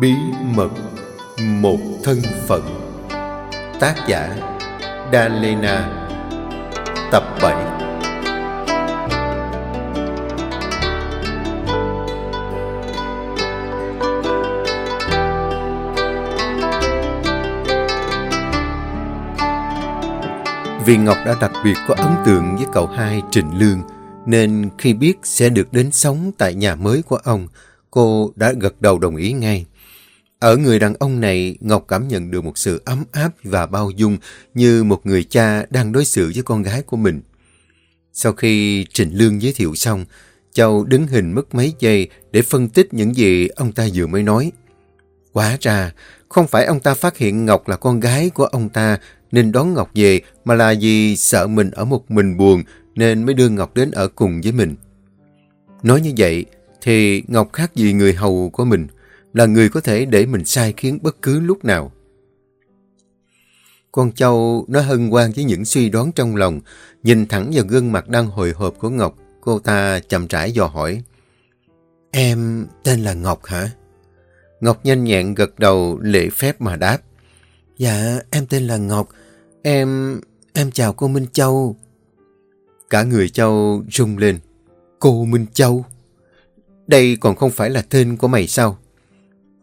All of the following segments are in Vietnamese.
Bí mật một thân phận. Tác giả Dalena. Tập 7 Vì Ngọc đã đặc biệt có ấn tượng với cậu hai Trịnh Lương, nên khi biết sẽ được đến sống tại nhà mới của ông, cô đã gật đầu đồng ý ngay. Ở người đàn ông này, Ngọc cảm nhận được một sự ấm áp và bao dung như một người cha đang đối xử với con gái của mình. Sau khi Trịnh Lương giới thiệu xong, Châu đứng hình mất mấy giây để phân tích những gì ông ta vừa mới nói. Quá ra, không phải ông ta phát hiện Ngọc là con gái của ông ta nên đón Ngọc về, mà là vì sợ mình ở một mình buồn nên mới đưa Ngọc đến ở cùng với mình. Nói như vậy thì Ngọc khác gì người hầu của mình, là người có thể để mình sai khiến bất cứ lúc nào. Con Châu nó hân hoan với những suy đoán trong lòng, nhìn thẳng vào gương mặt đang hồi hộp của Ngọc, cô ta chậm rãi dò hỏi. Em tên là Ngọc hả? Ngọc nhanh nhẹn gật đầu lễ phép mà đáp. Dạ, em tên là Ngọc. Em... em chào cô Minh Châu. Cả người Châu rung lên. Cô Minh Châu? Đây còn không phải là tên của mày sao?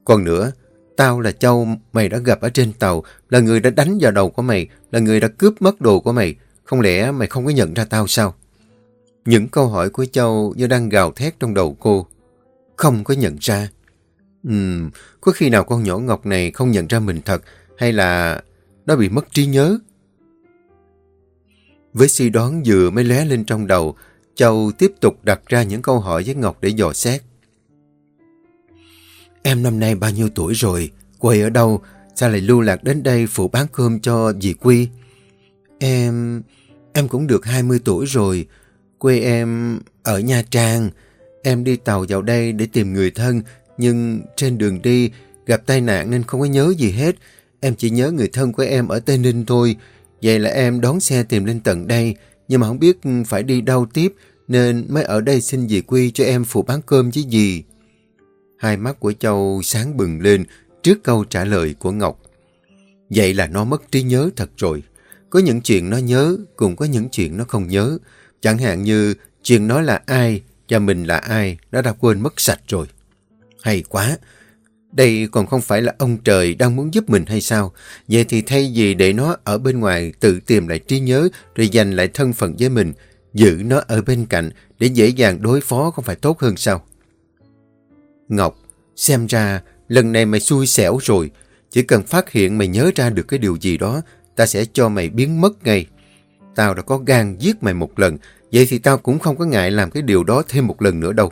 Còn nữa, tao là Châu mày đã gặp ở trên tàu, là người đã đánh vào đầu của mày, là người đã cướp mất đồ của mày. Không lẽ mày không có nhận ra tao sao? Những câu hỏi của Châu như đang gào thét trong đầu cô. Không có nhận ra. Ừm, có khi nào con nhỏ Ngọc này không nhận ra mình thật, hay là nó bị mất trí nhớ? Với suy đoán vừa mới lóe lên trong đầu, Châu tiếp tục đặt ra những câu hỏi với Ngọc để dò xét. Em năm nay bao nhiêu tuổi rồi? Quê ở đâu? Sao lại lưu lạc đến đây phụ bán cơm cho dì Quy? Em... em cũng được 20 tuổi rồi. Quê em ở Nha Trang. Em đi tàu vào đây để tìm người thân, nhưng trên đường đi gặp tai nạn nên không có nhớ gì hết. Em chỉ nhớ người thân của em ở Tây Ninh thôi. Vậy là em đón xe tìm lên tận đây, nhưng mà không biết phải đi đâu tiếp, nên mới ở đây xin dì Quy cho em phụ bán cơm chứ gì. Hai mắt của Châu sáng bừng lên trước câu trả lời của Ngọc. Vậy là nó mất trí nhớ thật rồi. Có những chuyện nó nhớ, cũng có những chuyện nó không nhớ. Chẳng hạn như chuyện nó là ai và mình là ai, nó đã quên mất sạch rồi. Hay quá! Đây còn không phải là ông trời đang muốn giúp mình hay sao? Vậy thì thay vì để nó ở bên ngoài tự tìm lại trí nhớ rồi giành lại thân phận với mình, giữ nó ở bên cạnh để dễ dàng đối phó không phải tốt hơn sao? Ngọc, xem ra lần này mày xui xẻo rồi. Chỉ cần phát hiện mày nhớ ra được cái điều gì đó, ta sẽ cho mày biến mất ngay. Tao đã có gan giết mày một lần, vậy thì tao cũng không có ngại làm cái điều đó thêm một lần nữa đâu.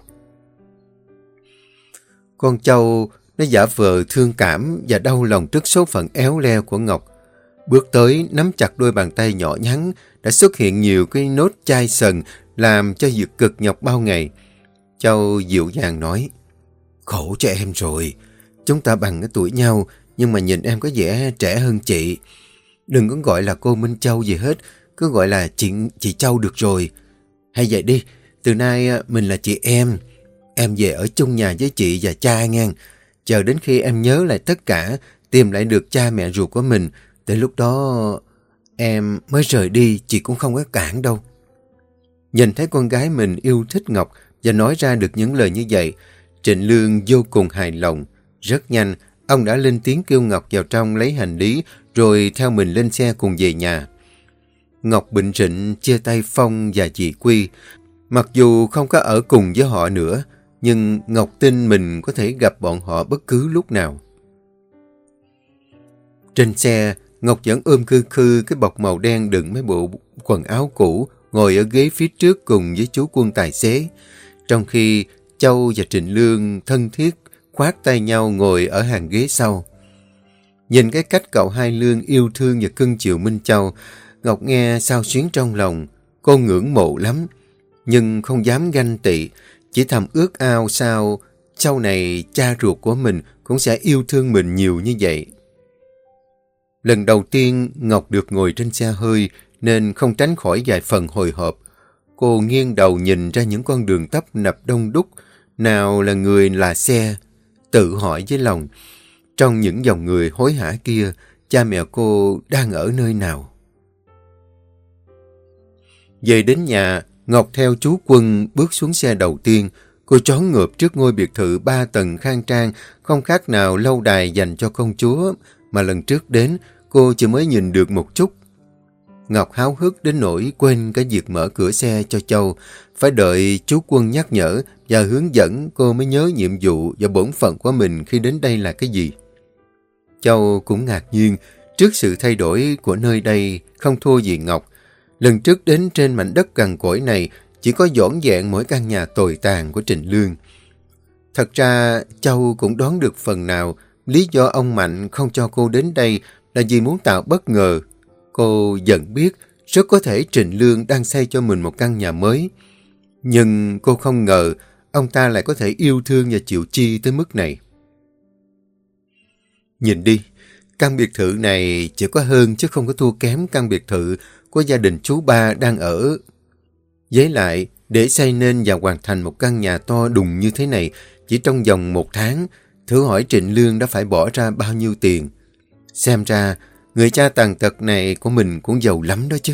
Con Châu nó giả vờ thương cảm và đau lòng trước số phận éo leo của Ngọc. Bước tới nắm chặt đôi bàn tay nhỏ nhắn đã xuất hiện nhiều cái nốt chai sần làm cho dược cực nhọc bao ngày. Châu dịu dàng nói Khổ cho em rồi. Chúng ta bằng cái tuổi nhau nhưng mà nhìn em có vẻ trẻ hơn chị. Đừng có gọi là cô Minh Châu gì hết. Cứ gọi là chị, chị Châu được rồi. Hay vậy đi. Từ nay à, mình là chị em. Em về ở chung nhà với chị và cha ngang. Chờ đến khi em nhớ lại tất cả, tìm lại được cha mẹ ruột của mình, tới lúc đó em mới rời đi, chị cũng không có cản đâu. Nhìn thấy con gái mình yêu thích Ngọc và nói ra được những lời như vậy, Trịnh Lương vô cùng hài lòng. Rất nhanh, ông đã lên tiếng kêu Ngọc vào trong lấy hành lý rồi theo mình lên xe cùng về nhà. Ngọc Bình Trịnh chia tay Phong và chị Quy. Mặc dù không có ở cùng với họ nữa, nhưng Ngọc tin mình có thể gặp bọn họ bất cứ lúc nào. Trên xe, Ngọc vẫn ôm khư khư cái bọc màu đen đựng mấy bộ quần áo cũ, ngồi ở ghế phía trước cùng với chú quân tài xế. Trong khi Châu và Trịnh Lương thân thiết khoát tay nhau ngồi ở hàng ghế sau. Nhìn cái cách cậu hai Lương yêu thương và cưng chiều Minh Châu, Ngọc nghe sao xuyến trong lòng, cô ngưỡng mộ lắm, nhưng không dám ganh tị, chỉ thầm ước ao sao sau này cha ruột của mình cũng sẽ yêu thương mình nhiều như vậy. Lần đầu tiên Ngọc được ngồi trên xe hơi nên không tránh khỏi vài phần hồi hộp. Cô nghiêng đầu nhìn ra những con đường tấp nập đông đúc, nào là người là xe. tự hỏi với lòng, trong những dòng người hối hả kia, cha mẹ cô đang ở nơi nào? Về đến nhà, Ngọc theo chú Quân bước xuống xe đầu tiên. Cô trón ngợp trước ngôi biệt thự ba tầng khang trang, không khác nào lâu đài dành cho công chúa, mà lần trước đến cô chỉ mới nhìn được một chút. Ngọc háo hức đến nỗi quên cái việc mở cửa xe cho Châu. Phải đợi chú Quân nhắc nhở và hướng dẫn cô mới nhớ nhiệm vụ và bổn phận của mình khi đến đây là cái gì. Châu cũng ngạc nhiên trước sự thay đổi của nơi đây, không thua gì Ngọc. Lần trước đến trên mảnh đất gần cỗi này, chỉ có dọn dẹn mỗi căn nhà tồi tàn của Trịnh Lương. Thật ra, Châu cũng đoán được phần nào lý do ông Mạnh không cho cô đến đây là vì muốn tạo bất ngờ. Cô dần biết rất có thể Trịnh Lương đang xây cho mình một căn nhà mới. Nhưng cô không ngờ ông ta lại có thể yêu thương và chịu chi tới mức này. Nhìn đi, căn biệt thự này chỉ có hơn chứ không có thua kém căn biệt thự của gia đình chú ba đang ở. Với lại, để xây nên và hoàn thành một căn nhà to đùng như thế này chỉ trong vòng một tháng, thử hỏi Trịnh Lương đã phải bỏ ra bao nhiêu tiền. Xem ra, người cha tàn tật này của mình cũng giàu lắm đó chứ.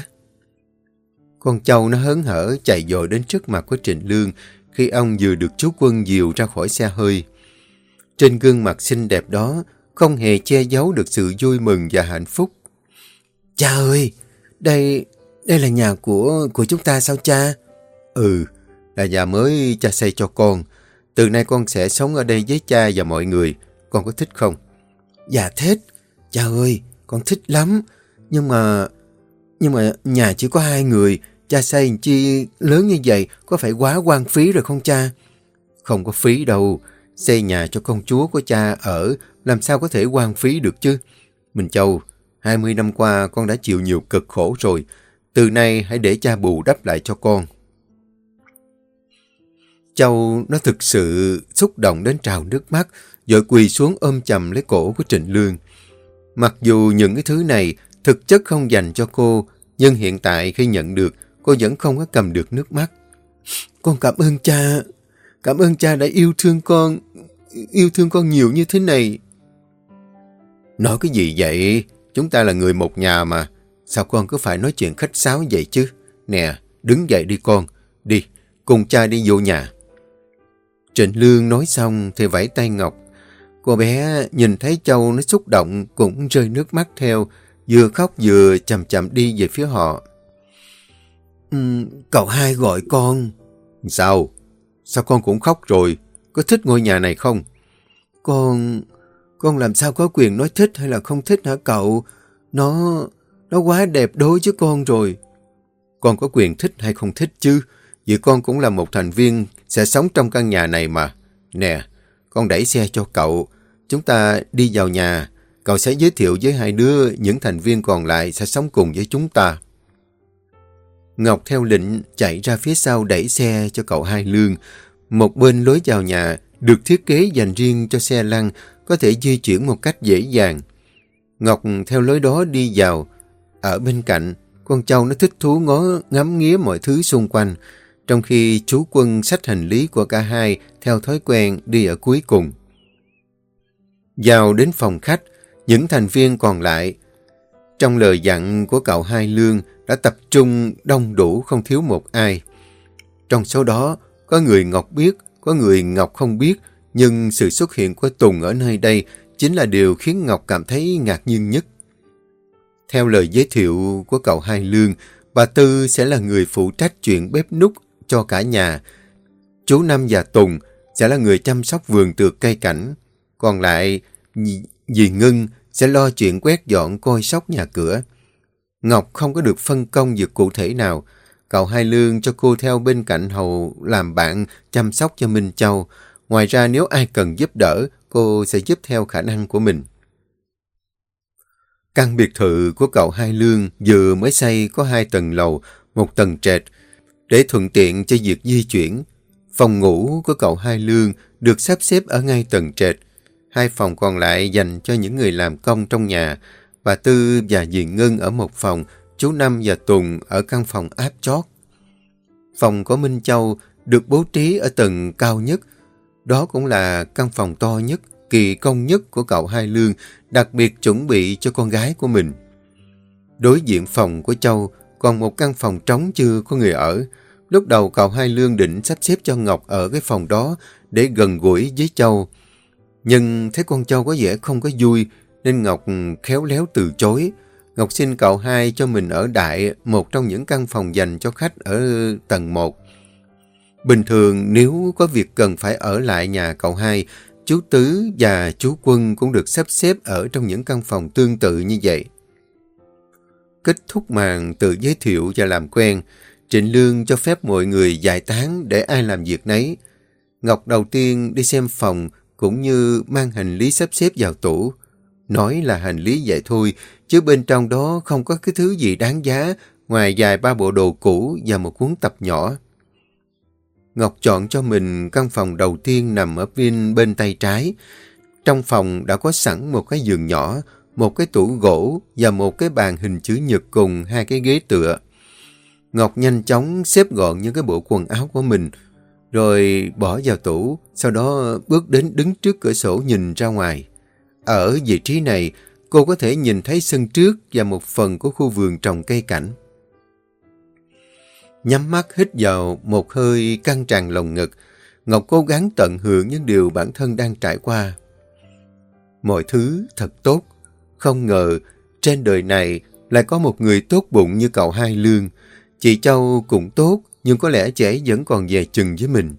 Con Châu nó hớn hở chạy dội đến trước mặt của Trịnh Lương khi ông vừa được chú quân dìu ra khỏi xe hơi. Trên gương mặt xinh đẹp đó không hề che giấu được sự vui mừng và hạnh phúc. Cha ơi, đây đây là nhà của của chúng ta sao cha? Ừ, là nhà mới cha xây cho con. Từ nay con sẽ sống ở đây với cha và mọi người. Con có thích không? Dạ thích. Cha ơi, con thích lắm. Nhưng mà... Nhưng mà nhà chỉ có hai người. Cha xây chi lớn như vậy có phải quá quan phí rồi không cha? Không có phí đâu. Xây nhà cho công chúa của cha ở làm sao có thể quan phí được chứ? mình Châu, 20 năm qua con đã chịu nhiều cực khổ rồi. Từ nay hãy để cha bù đắp lại cho con. Châu nó thực sự xúc động đến trào nước mắt, rồi quỳ xuống ôm chầm lấy cổ của Trịnh Lương. Mặc dù những cái thứ này thực chất không dành cho cô, nhưng hiện tại khi nhận được, cô vẫn không có cầm được nước mắt. Con cảm ơn cha, cảm ơn cha đã yêu thương con, yêu thương con nhiều như thế này. Nói cái gì vậy? Chúng ta là người một nhà mà. Sao con cứ phải nói chuyện khách sáo vậy chứ? Nè, đứng dậy đi con. Đi, cùng cha đi vô nhà. Trịnh Lương nói xong thì vẫy tay Ngọc. Cô bé nhìn thấy Châu nó xúc động cũng rơi nước mắt theo, vừa khóc vừa chậm chậm đi về phía họ. Um, cậu hai gọi con. Sao? Sao con cũng khóc rồi? Có thích ngôi nhà này không? Con... Con làm sao có quyền nói thích hay là không thích hả cậu? Nó... nó quá đẹp đối với con rồi. Con có quyền thích hay không thích chứ? Vì con cũng là một thành viên sẽ sống trong căn nhà này mà. Nè, con đẩy xe cho cậu. Chúng ta đi vào nhà. Cậu sẽ giới thiệu với hai đứa những thành viên còn lại sẽ sống cùng với chúng ta. Ngọc theo lệnh chạy ra phía sau đẩy xe cho cậu hai lương. Một bên lối vào nhà được thiết kế dành riêng cho xe lăn có thể di chuyển một cách dễ dàng. Ngọc theo lối đó đi vào. Ở bên cạnh, con trâu nó thích thú ngó ngắm nghía mọi thứ xung quanh, trong khi chú quân sách hành lý của cả hai theo thói quen đi ở cuối cùng. Vào đến phòng khách, những thành viên còn lại, trong lời dặn của cậu Hai Lương đã tập trung đông đủ không thiếu một ai. Trong số đó, có người Ngọc biết, có người Ngọc không biết, nhưng sự xuất hiện của Tùng ở nơi đây chính là điều khiến Ngọc cảm thấy ngạc nhiên nhất. Theo lời giới thiệu của cậu Hai Lương, bà Tư sẽ là người phụ trách chuyện bếp nút cho cả nhà. Chú Năm và Tùng sẽ là người chăm sóc vườn tược cây cảnh. Còn lại, dì Ngân sẽ lo chuyện quét dọn coi sóc nhà cửa. Ngọc không có được phân công việc cụ thể nào. Cậu Hai Lương cho cô theo bên cạnh hầu làm bạn chăm sóc cho Minh Châu. Ngoài ra nếu ai cần giúp đỡ, cô sẽ giúp theo khả năng của mình. Căn biệt thự của cậu Hai Lương vừa mới xây có hai tầng lầu, một tầng trệt, để thuận tiện cho việc di chuyển. Phòng ngủ của cậu Hai Lương được sắp xếp ở ngay tầng trệt. Hai phòng còn lại dành cho những người làm công trong nhà. Bà Tư và dì Ngân ở một phòng, chú Năm và Tùng ở căn phòng áp chót. Phòng của Minh Châu được bố trí ở tầng cao nhất, Đó cũng là căn phòng to nhất, kỳ công nhất của cậu Hai Lương, đặc biệt chuẩn bị cho con gái của mình. Đối diện phòng của Châu còn một căn phòng trống chưa có người ở. Lúc đầu cậu Hai Lương định sắp xếp cho Ngọc ở cái phòng đó để gần gũi với Châu. Nhưng thấy con Châu có vẻ không có vui nên Ngọc khéo léo từ chối. Ngọc xin cậu hai cho mình ở đại một trong những căn phòng dành cho khách ở tầng 1. Bình thường nếu có việc cần phải ở lại nhà cậu hai, chú Tứ và chú Quân cũng được sắp xếp ở trong những căn phòng tương tự như vậy. Kết thúc màn tự giới thiệu và làm quen, Trịnh Lương cho phép mọi người giải tán để ai làm việc nấy. Ngọc đầu tiên đi xem phòng cũng như mang hành lý sắp xếp vào tủ. Nói là hành lý vậy thôi, chứ bên trong đó không có cái thứ gì đáng giá ngoài vài ba bộ đồ cũ và một cuốn tập nhỏ. Ngọc chọn cho mình căn phòng đầu tiên nằm ở bên bên tay trái. Trong phòng đã có sẵn một cái giường nhỏ, một cái tủ gỗ và một cái bàn hình chữ nhật cùng hai cái ghế tựa. Ngọc nhanh chóng xếp gọn những cái bộ quần áo của mình, rồi bỏ vào tủ, sau đó bước đến đứng trước cửa sổ nhìn ra ngoài. Ở vị trí này, cô có thể nhìn thấy sân trước và một phần của khu vườn trồng cây cảnh. Nhắm mắt hít vào một hơi căng tràn lồng ngực, Ngọc cố gắng tận hưởng những điều bản thân đang trải qua. Mọi thứ thật tốt, không ngờ trên đời này lại có một người tốt bụng như cậu Hai Lương. Chị Châu cũng tốt, nhưng có lẽ trẻ vẫn còn về chừng với mình.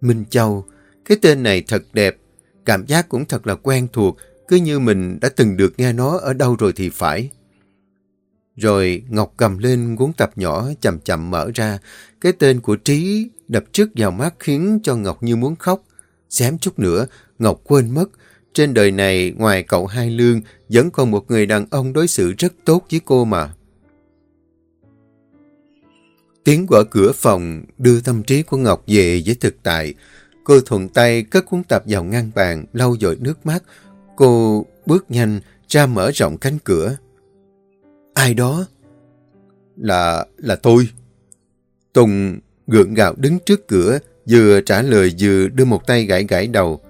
Minh Châu, cái tên này thật đẹp, cảm giác cũng thật là quen thuộc, cứ như mình đã từng được nghe nó ở đâu rồi thì phải. Rồi Ngọc cầm lên cuốn tập nhỏ chậm chậm mở ra. Cái tên của Trí đập trước vào mắt khiến cho Ngọc như muốn khóc. Xém chút nữa, Ngọc quên mất. Trên đời này, ngoài cậu Hai Lương, vẫn còn một người đàn ông đối xử rất tốt với cô mà. Tiếng gõ cửa phòng đưa tâm trí của Ngọc về với thực tại. Cô thuận tay cất cuốn tập vào ngăn bàn, lau dội nước mắt. Cô bước nhanh ra mở rộng cánh cửa. Ai đó? Là... là tôi. Tùng gượng gạo đứng trước cửa, vừa trả lời vừa đưa một tay gãi gãi đầu.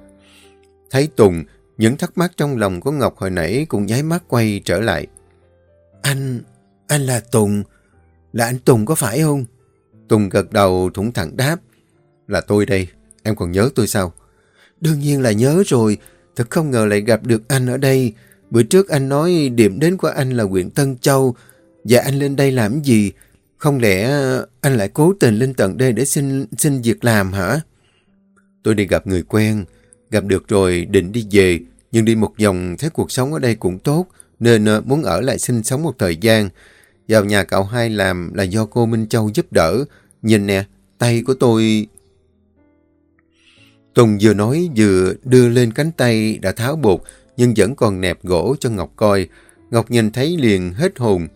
Thấy Tùng, những thắc mắc trong lòng của Ngọc hồi nãy cũng nháy mắt quay trở lại. Anh... anh là Tùng. Là anh Tùng có phải không? Tùng gật đầu thủng thẳng đáp. Là tôi đây. Em còn nhớ tôi sao? Đương nhiên là nhớ rồi. Thật không ngờ lại gặp được anh ở đây. Bữa trước anh nói điểm đến của anh là huyện Tân Châu và anh lên đây làm gì? Không lẽ anh lại cố tình lên tận đây để xin xin việc làm hả? Tôi đi gặp người quen, gặp được rồi định đi về, nhưng đi một vòng thấy cuộc sống ở đây cũng tốt, nên ờ, muốn ở lại sinh sống một thời gian. Vào nhà cậu hai làm là do cô Minh Châu giúp đỡ. Nhìn nè, tay của tôi... Tùng vừa nói vừa đưa lên cánh tay đã tháo bột, nhưng vẫn còn nẹp gỗ cho Ngọc coi. Ngọc nhìn thấy liền hết hồn.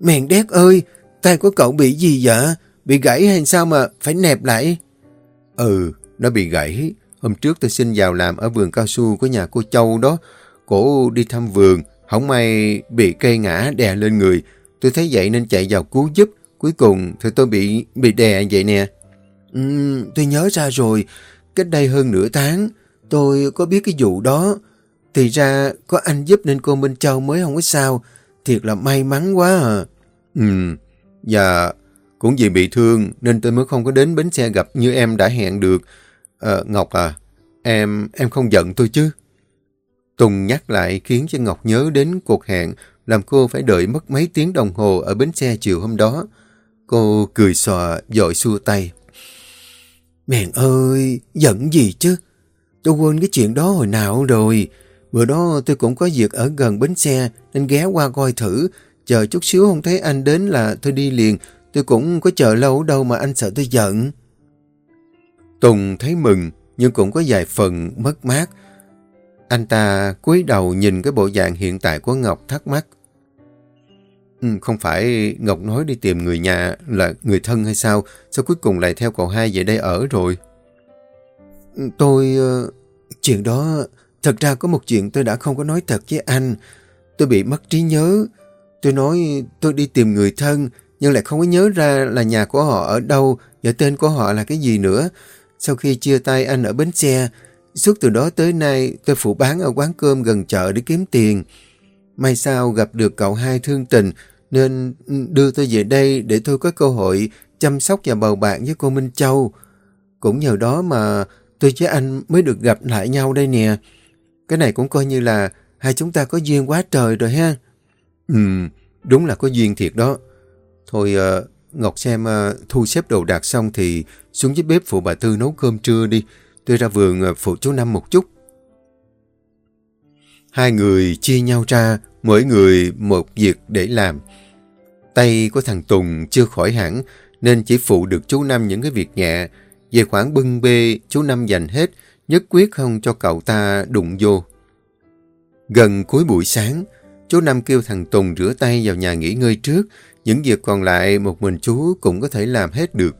Mèn đét ơi, tay của cậu bị gì vậy? Bị gãy hay sao mà phải nẹp lại? Ừ, nó bị gãy. Hôm trước tôi xin vào làm ở vườn cao su của nhà cô Châu đó. Cổ đi thăm vườn, không may bị cây ngã đè lên người. Tôi thấy vậy nên chạy vào cứu giúp. Cuối cùng thì tôi bị bị đè vậy nè. Uhm, tôi nhớ ra rồi. Cách đây hơn nửa tháng, tôi có biết cái vụ đó. Thì ra có anh giúp nên cô Minh Châu mới không có sao. Thiệt là may mắn quá à. Ừ, và cũng vì bị thương nên tôi mới không có đến bến xe gặp như em đã hẹn được. À, Ngọc à, em em không giận tôi chứ? Tùng nhắc lại khiến cho Ngọc nhớ đến cuộc hẹn làm cô phải đợi mất mấy tiếng đồng hồ ở bến xe chiều hôm đó. Cô cười xòa, dội xua tay. Mẹn ơi, giận gì chứ? Tôi quên cái chuyện đó hồi nào rồi. Bữa đó tôi cũng có việc ở gần bến xe nên ghé qua coi thử. Chờ chút xíu không thấy anh đến là tôi đi liền. Tôi cũng có chờ lâu đâu mà anh sợ tôi giận. Tùng thấy mừng nhưng cũng có vài phần mất mát. Anh ta cúi đầu nhìn cái bộ dạng hiện tại của Ngọc thắc mắc. Ừ, không phải Ngọc nói đi tìm người nhà là người thân hay sao? Sao cuối cùng lại theo cậu hai về đây ở rồi? Ừ, tôi... Ờ, chuyện đó Thật ra có một chuyện tôi đã không có nói thật với anh. Tôi bị mất trí nhớ. Tôi nói tôi đi tìm người thân, nhưng lại không có nhớ ra là nhà của họ ở đâu và tên của họ là cái gì nữa. Sau khi chia tay anh ở bến xe, suốt từ đó tới nay tôi phụ bán ở quán cơm gần chợ để kiếm tiền. May sao gặp được cậu hai thương tình nên đưa tôi về đây để tôi có cơ hội chăm sóc và bầu bạn với cô Minh Châu. Cũng nhờ đó mà tôi với anh mới được gặp lại nhau đây nè. Cái này cũng coi như là hai chúng ta có duyên quá trời rồi ha. Ừ, đúng là có duyên thiệt đó. Thôi ờ, Ngọc xem ờ, thu xếp đồ đạc xong thì xuống dưới bếp phụ bà Tư nấu cơm trưa đi. Tôi ra vườn phụ chú Năm một chút. Hai người chia nhau ra, mỗi người một việc để làm. Tay của thằng Tùng chưa khỏi hẳn, nên chỉ phụ được chú Năm những cái việc nhẹ. Về khoản bưng bê, chú Năm dành hết, nhất quyết không cho cậu ta đụng vô. Gần cuối buổi sáng, chú Năm kêu thằng Tùng rửa tay vào nhà nghỉ ngơi trước, những việc còn lại một mình chú cũng có thể làm hết được.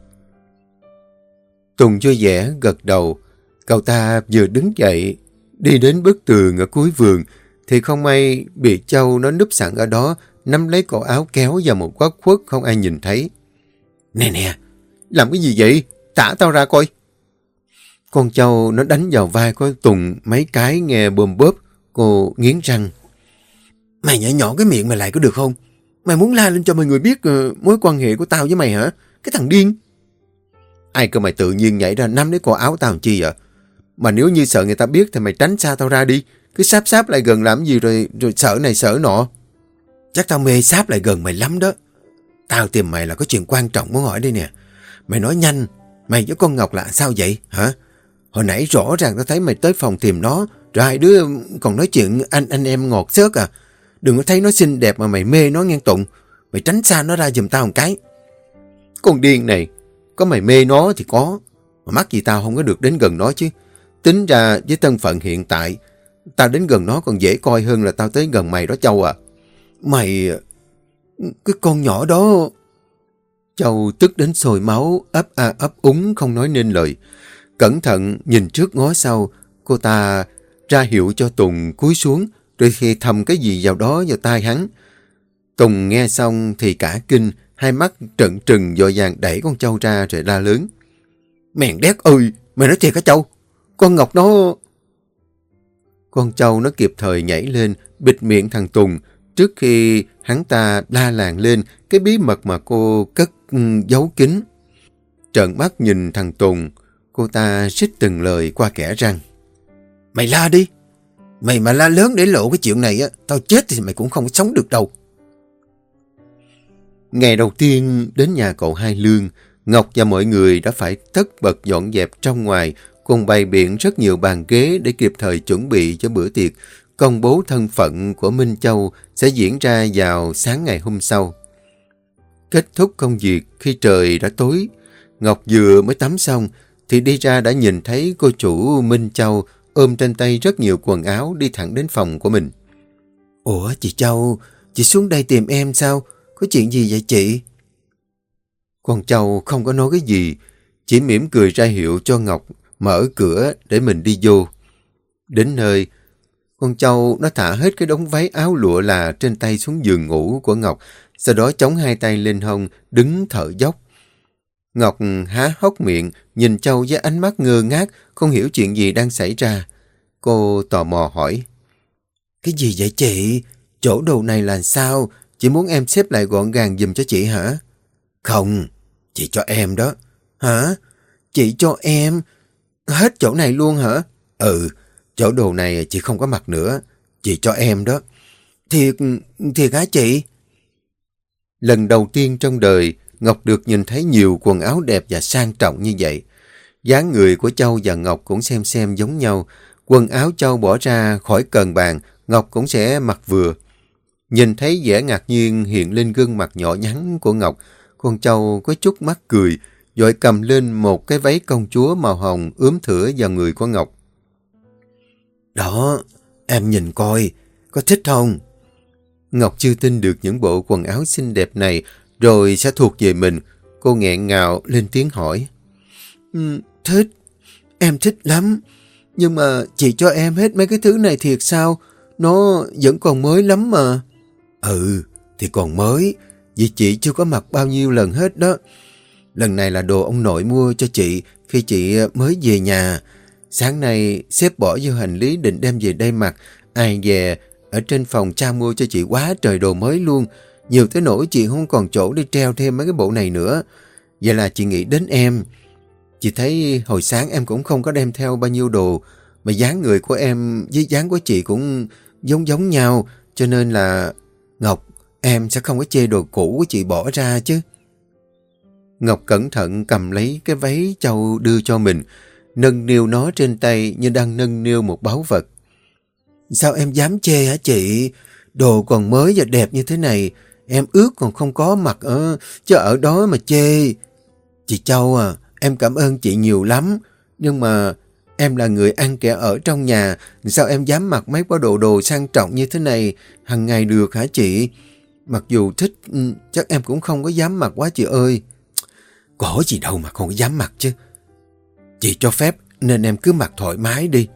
Tùng vui vẻ gật đầu, cậu ta vừa đứng dậy, đi đến bức tường ở cuối vườn, thì không may bị Châu nó núp sẵn ở đó, nắm lấy cổ áo kéo vào một góc khuất không ai nhìn thấy. Nè nè, làm cái gì vậy? Tả tao ra coi. Con Châu nó đánh vào vai của Tùng mấy cái nghe bơm bóp, cô nghiến răng. Mày nhỏ nhỏ cái miệng mày lại có được không? Mày muốn la lên cho mọi người biết uh, mối quan hệ của tao với mày hả? Cái thằng điên. Ai cơ mày tự nhiên nhảy ra nắm lấy cổ áo tao chi vậy? Mà nếu như sợ người ta biết thì mày tránh xa tao ra đi. Cứ sáp sáp lại gần làm gì rồi rồi sợ này sợ nọ. Chắc tao mê sáp lại gần mày lắm đó. Tao tìm mày là có chuyện quan trọng muốn hỏi đây nè. Mày nói nhanh, mày với con Ngọc là sao vậy, hả? Hồi nãy rõ ràng tao thấy mày tới phòng tìm nó, rồi hai đứa còn nói chuyện anh anh em ngọt xớt à. Đừng có thấy nó xinh đẹp mà mày mê nó ngang tụng. Mày tránh xa nó ra giùm tao một cái. Con điên này, có mày mê nó thì có. Mà mắc gì tao không có được đến gần nó chứ. Tính ra với thân phận hiện tại, tao đến gần nó còn dễ coi hơn là tao tới gần mày đó Châu à. Mày... Cái con nhỏ đó... Châu tức đến sôi máu, ấp a ấp úng không nói nên lời. Cẩn thận nhìn trước ngó sau, cô ta ra hiệu cho Tùng cúi xuống, rồi khi thầm cái gì vào đó vào tai hắn. Tùng nghe xong thì cả kinh, hai mắt trận trừng dội vàng đẩy con Châu ra rồi la lớn. Mèn đét ơi, mày nói thiệt hả Châu? Con Ngọc nó... Con Châu nó kịp thời nhảy lên, bịt miệng thằng Tùng, trước khi hắn ta la làng lên cái bí mật mà cô cất ừ, giấu kín. Trợn mắt nhìn thằng Tùng, cô ta xích từng lời qua kẻ răng. Mày la đi, Mày mà la lớn để lộ cái chuyện này á, tao chết thì mày cũng không sống được đâu. Ngày đầu tiên đến nhà cậu Hai Lương, Ngọc và mọi người đã phải tất bật dọn dẹp trong ngoài, cùng bày biện rất nhiều bàn ghế để kịp thời chuẩn bị cho bữa tiệc. Công bố thân phận của Minh Châu sẽ diễn ra vào sáng ngày hôm sau. Kết thúc công việc khi trời đã tối, Ngọc vừa mới tắm xong thì đi ra đã nhìn thấy cô chủ Minh Châu ôm trên tay rất nhiều quần áo đi thẳng đến phòng của mình. Ủa chị Châu, chị xuống đây tìm em sao? Có chuyện gì vậy chị? Con Châu không có nói cái gì, chỉ mỉm cười ra hiệu cho Ngọc mở cửa để mình đi vô. Đến nơi, con Châu nó thả hết cái đống váy áo lụa là trên tay xuống giường ngủ của Ngọc, sau đó chống hai tay lên hông, đứng thở dốc. Ngọc há hốc miệng, nhìn Châu với ánh mắt ngơ ngác, không hiểu chuyện gì đang xảy ra. Cô tò mò hỏi. Cái gì vậy chị? Chỗ đồ này là sao? Chị muốn em xếp lại gọn gàng dùm cho chị hả? Không, chị cho em đó. Hả? Chị cho em? Hết chỗ này luôn hả? Ừ, chỗ đồ này chị không có mặc nữa. Chị cho em đó. Thiệt, thiệt hả chị? Lần đầu tiên trong đời, Ngọc được nhìn thấy nhiều quần áo đẹp và sang trọng như vậy. dáng người của Châu và Ngọc cũng xem xem giống nhau. Quần áo Châu bỏ ra khỏi cần bàn, Ngọc cũng sẽ mặc vừa. Nhìn thấy vẻ ngạc nhiên hiện lên gương mặt nhỏ nhắn của Ngọc, con Châu có chút mắt cười, rồi cầm lên một cái váy công chúa màu hồng ướm thửa vào người của Ngọc. Đó, em nhìn coi, có thích không? Ngọc chưa tin được những bộ quần áo xinh đẹp này rồi sẽ thuộc về mình. Cô nghẹn ngào lên tiếng hỏi. Ừ, thích, em thích lắm. Nhưng mà chị cho em hết mấy cái thứ này thiệt sao? Nó vẫn còn mới lắm mà. Ừ, thì còn mới. Vì chị chưa có mặc bao nhiêu lần hết đó. Lần này là đồ ông nội mua cho chị khi chị mới về nhà. Sáng nay xếp bỏ vô hành lý định đem về đây mặc. Ai về, ở trên phòng cha mua cho chị quá trời đồ mới luôn. Nhiều tới nỗi chị không còn chỗ để treo thêm mấy cái bộ này nữa. Vậy là chị nghĩ đến em. Chị thấy hồi sáng em cũng không có đem theo bao nhiêu đồ. Mà dáng người của em với dáng của chị cũng giống giống nhau. Cho nên là Ngọc, em sẽ không có chê đồ cũ của chị bỏ ra chứ. Ngọc cẩn thận cầm lấy cái váy Châu đưa cho mình, nâng niu nó trên tay như đang nâng niu một báu vật. Sao em dám chê hả chị? Đồ còn mới và đẹp như thế này, em ước còn không có mặt ở, chứ ở đó mà chê. Chị Châu à, em cảm ơn chị nhiều lắm, nhưng mà em là người ăn kẻ ở trong nhà, sao em dám mặc mấy cái đồ đồ sang trọng như thế này hằng ngày được hả chị? Mặc dù thích, ừ, chắc em cũng không có dám mặc quá chị ơi. Có gì đâu mà không dám mặc chứ. Chị cho phép nên em cứ mặc thoải mái đi.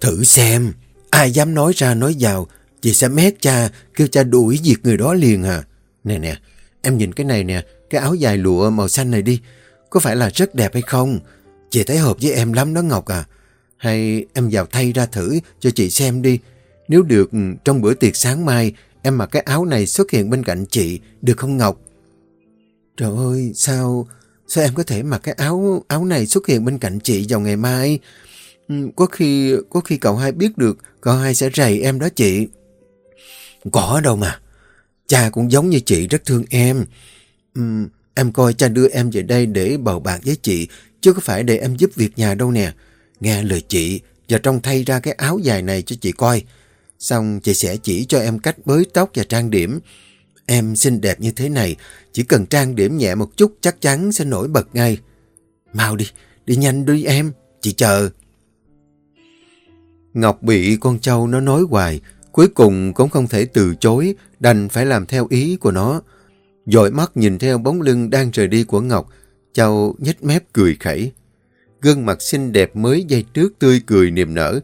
Thử xem, ai dám nói ra nói vào, chị sẽ mét cha, kêu cha đuổi diệt người đó liền à. Nè nè, em nhìn cái này nè, cái áo dài lụa màu xanh này đi. Có phải là rất đẹp hay không? Chị thấy hợp với em lắm đó Ngọc à. Hay em vào thay ra thử cho chị xem đi. Nếu được trong bữa tiệc sáng mai, em mặc cái áo này xuất hiện bên cạnh chị, được không Ngọc? Trời ơi, sao... Sao em có thể mặc cái áo áo này xuất hiện bên cạnh chị vào ngày mai? Ừ, có khi có khi cậu hai biết được, cậu hai sẽ rầy em đó chị. Có đâu mà. Cha cũng giống như chị rất thương em. Uhm, em coi cha đưa em về đây để bầu bạc với chị, chứ có phải để em giúp việc nhà đâu nè. Nghe lời chị, và trong thay ra cái áo dài này cho chị coi. Xong chị sẽ chỉ cho em cách bới tóc và trang điểm. Em xinh đẹp như thế này, chỉ cần trang điểm nhẹ một chút chắc chắn sẽ nổi bật ngay. Mau đi, đi nhanh đi em, chị chờ. Ngọc bị con trâu nó nói hoài, cuối cùng cũng không thể từ chối, đành phải làm theo ý của nó. Dội mắt nhìn theo bóng lưng đang rời đi của Ngọc, Châu nhếch mép cười khẩy. Gương mặt xinh đẹp mới giây trước tươi cười niềm nở,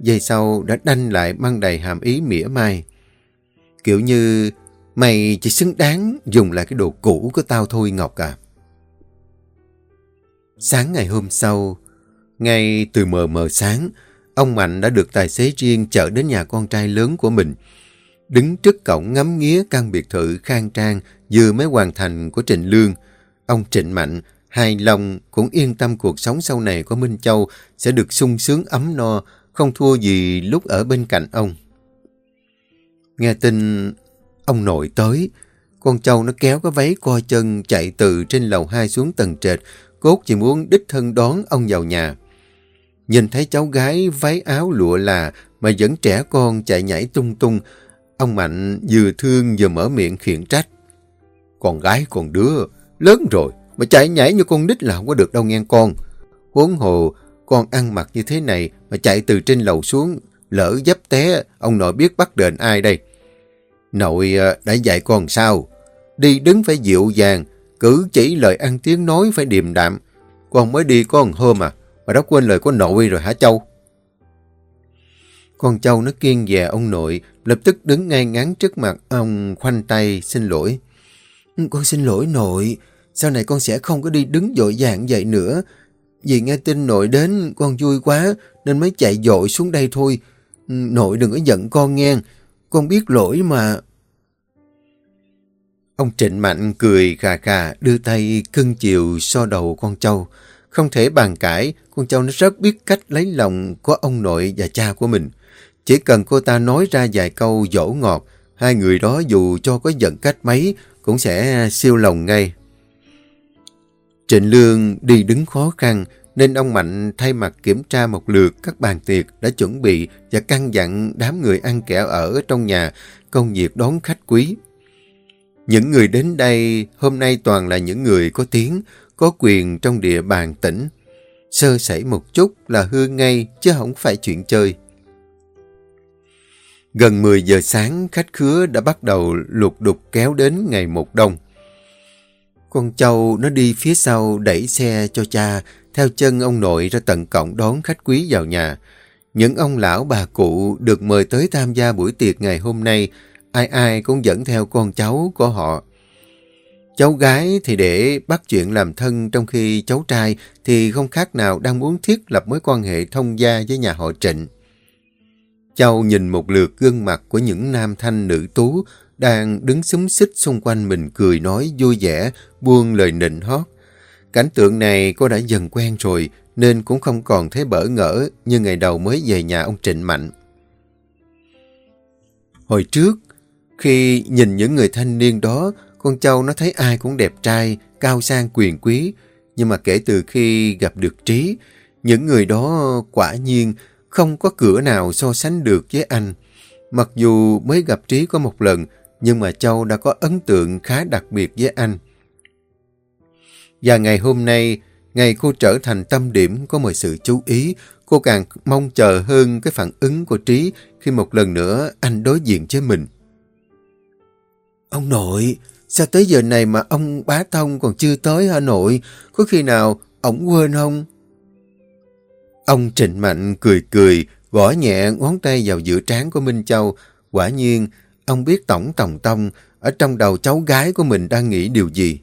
giây sau đã đanh lại mang đầy hàm ý mỉa mai. Kiểu như Mày chỉ xứng đáng dùng lại cái đồ cũ của tao thôi Ngọc à. Sáng ngày hôm sau, ngay từ mờ mờ sáng, ông Mạnh đã được tài xế riêng chở đến nhà con trai lớn của mình. Đứng trước cổng ngắm nghía căn biệt thự khang trang vừa mới hoàn thành của Trịnh Lương. Ông Trịnh Mạnh hài lòng cũng yên tâm cuộc sống sau này của Minh Châu sẽ được sung sướng ấm no, không thua gì lúc ở bên cạnh ông. Nghe tin Ông nội tới, con trâu nó kéo cái váy coi chân chạy từ trên lầu 2 xuống tầng trệt, cốt chỉ muốn đích thân đón ông vào nhà. Nhìn thấy cháu gái váy áo lụa là mà vẫn trẻ con chạy nhảy tung tung, ông Mạnh vừa thương vừa mở miệng khiển trách. Con gái con đứa, lớn rồi, mà chạy nhảy như con nít là không có được đâu nghe con. Huống hồ, con ăn mặc như thế này mà chạy từ trên lầu xuống, lỡ dấp té, ông nội biết bắt đền ai đây. Nội à, đã dạy con sao? Đi đứng phải dịu dàng, cử chỉ lời ăn tiếng nói phải điềm đạm. Con mới đi có một hôm à, mà đã quên lời của nội rồi hả Châu? Con Châu nó kiên dè ông nội, lập tức đứng ngay ngắn trước mặt ông khoanh tay xin lỗi. Ừ, con xin lỗi nội, sau này con sẽ không có đi đứng dội dàng vậy nữa. Vì nghe tin nội đến, con vui quá nên mới chạy dội xuống đây thôi. Ừ, nội đừng có giận con nghe, con biết lỗi mà. Ông Trịnh Mạnh cười khà khà đưa tay cưng chiều so đầu con trâu. Không thể bàn cãi, con trâu nó rất biết cách lấy lòng của ông nội và cha của mình. Chỉ cần cô ta nói ra vài câu dỗ ngọt, hai người đó dù cho có giận cách mấy cũng sẽ siêu lòng ngay. Trịnh Lương đi đứng khó khăn, nên ông Mạnh thay mặt kiểm tra một lượt các bàn tiệc đã chuẩn bị và căn dặn đám người ăn kẻ ở trong nhà công việc đón khách quý. Những người đến đây hôm nay toàn là những người có tiếng, có quyền trong địa bàn tỉnh. Sơ sẩy một chút là hư ngay chứ không phải chuyện chơi. Gần 10 giờ sáng, khách khứa đã bắt đầu lục đục kéo đến ngày một đông. Con Châu nó đi phía sau đẩy xe cho cha theo chân ông nội ra tận cổng đón khách quý vào nhà. Những ông lão bà cụ được mời tới tham gia buổi tiệc ngày hôm nay, ai ai cũng dẫn theo con cháu của họ. Cháu gái thì để bắt chuyện làm thân trong khi cháu trai thì không khác nào đang muốn thiết lập mối quan hệ thông gia với nhà họ Trịnh. Châu nhìn một lượt gương mặt của những nam thanh nữ tú đang đứng súng xích xung quanh mình cười nói vui vẻ, buông lời nịnh hót. Cảnh tượng này cô đã dần quen rồi nên cũng không còn thấy bỡ ngỡ như ngày đầu mới về nhà ông Trịnh Mạnh. Hồi trước, khi nhìn những người thanh niên đó, con Châu nó thấy ai cũng đẹp trai, cao sang quyền quý. Nhưng mà kể từ khi gặp được Trí, những người đó quả nhiên không có cửa nào so sánh được với anh. Mặc dù mới gặp Trí có một lần, nhưng mà Châu đã có ấn tượng khá đặc biệt với anh. Và ngày hôm nay, ngày cô trở thành tâm điểm có mọi sự chú ý, cô càng mong chờ hơn cái phản ứng của Trí khi một lần nữa anh đối diện với mình. Ông nội, sao tới giờ này mà ông bá thông còn chưa tới hả nội? Có khi nào ổng quên không? Ông Trịnh Mạnh cười cười, gõ nhẹ ngón tay vào giữa trán của Minh Châu. Quả nhiên, ông biết tổng tòng tông ở trong đầu cháu gái của mình đang nghĩ điều gì.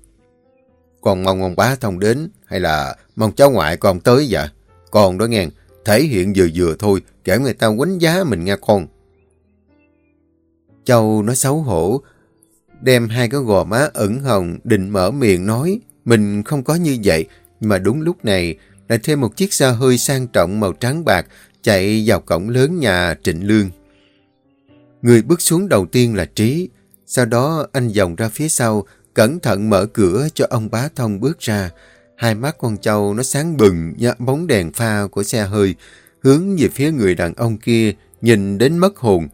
Còn mong ông bá thông đến hay là mong cháu ngoại con tới vậy? con đó nghe, thể hiện vừa vừa thôi, kẻ người ta quánh giá mình nghe con. Châu nó xấu hổ, đem hai cái gò má ẩn hồng định mở miệng nói mình không có như vậy, mà đúng lúc này lại thêm một chiếc xe hơi sang trọng màu trắng bạc chạy vào cổng lớn nhà Trịnh Lương. Người bước xuống đầu tiên là Trí, sau đó anh dòng ra phía sau, cẩn thận mở cửa cho ông bá thông bước ra. Hai mắt con trâu nó sáng bừng như bóng đèn pha của xe hơi, hướng về phía người đàn ông kia, nhìn đến mất hồn.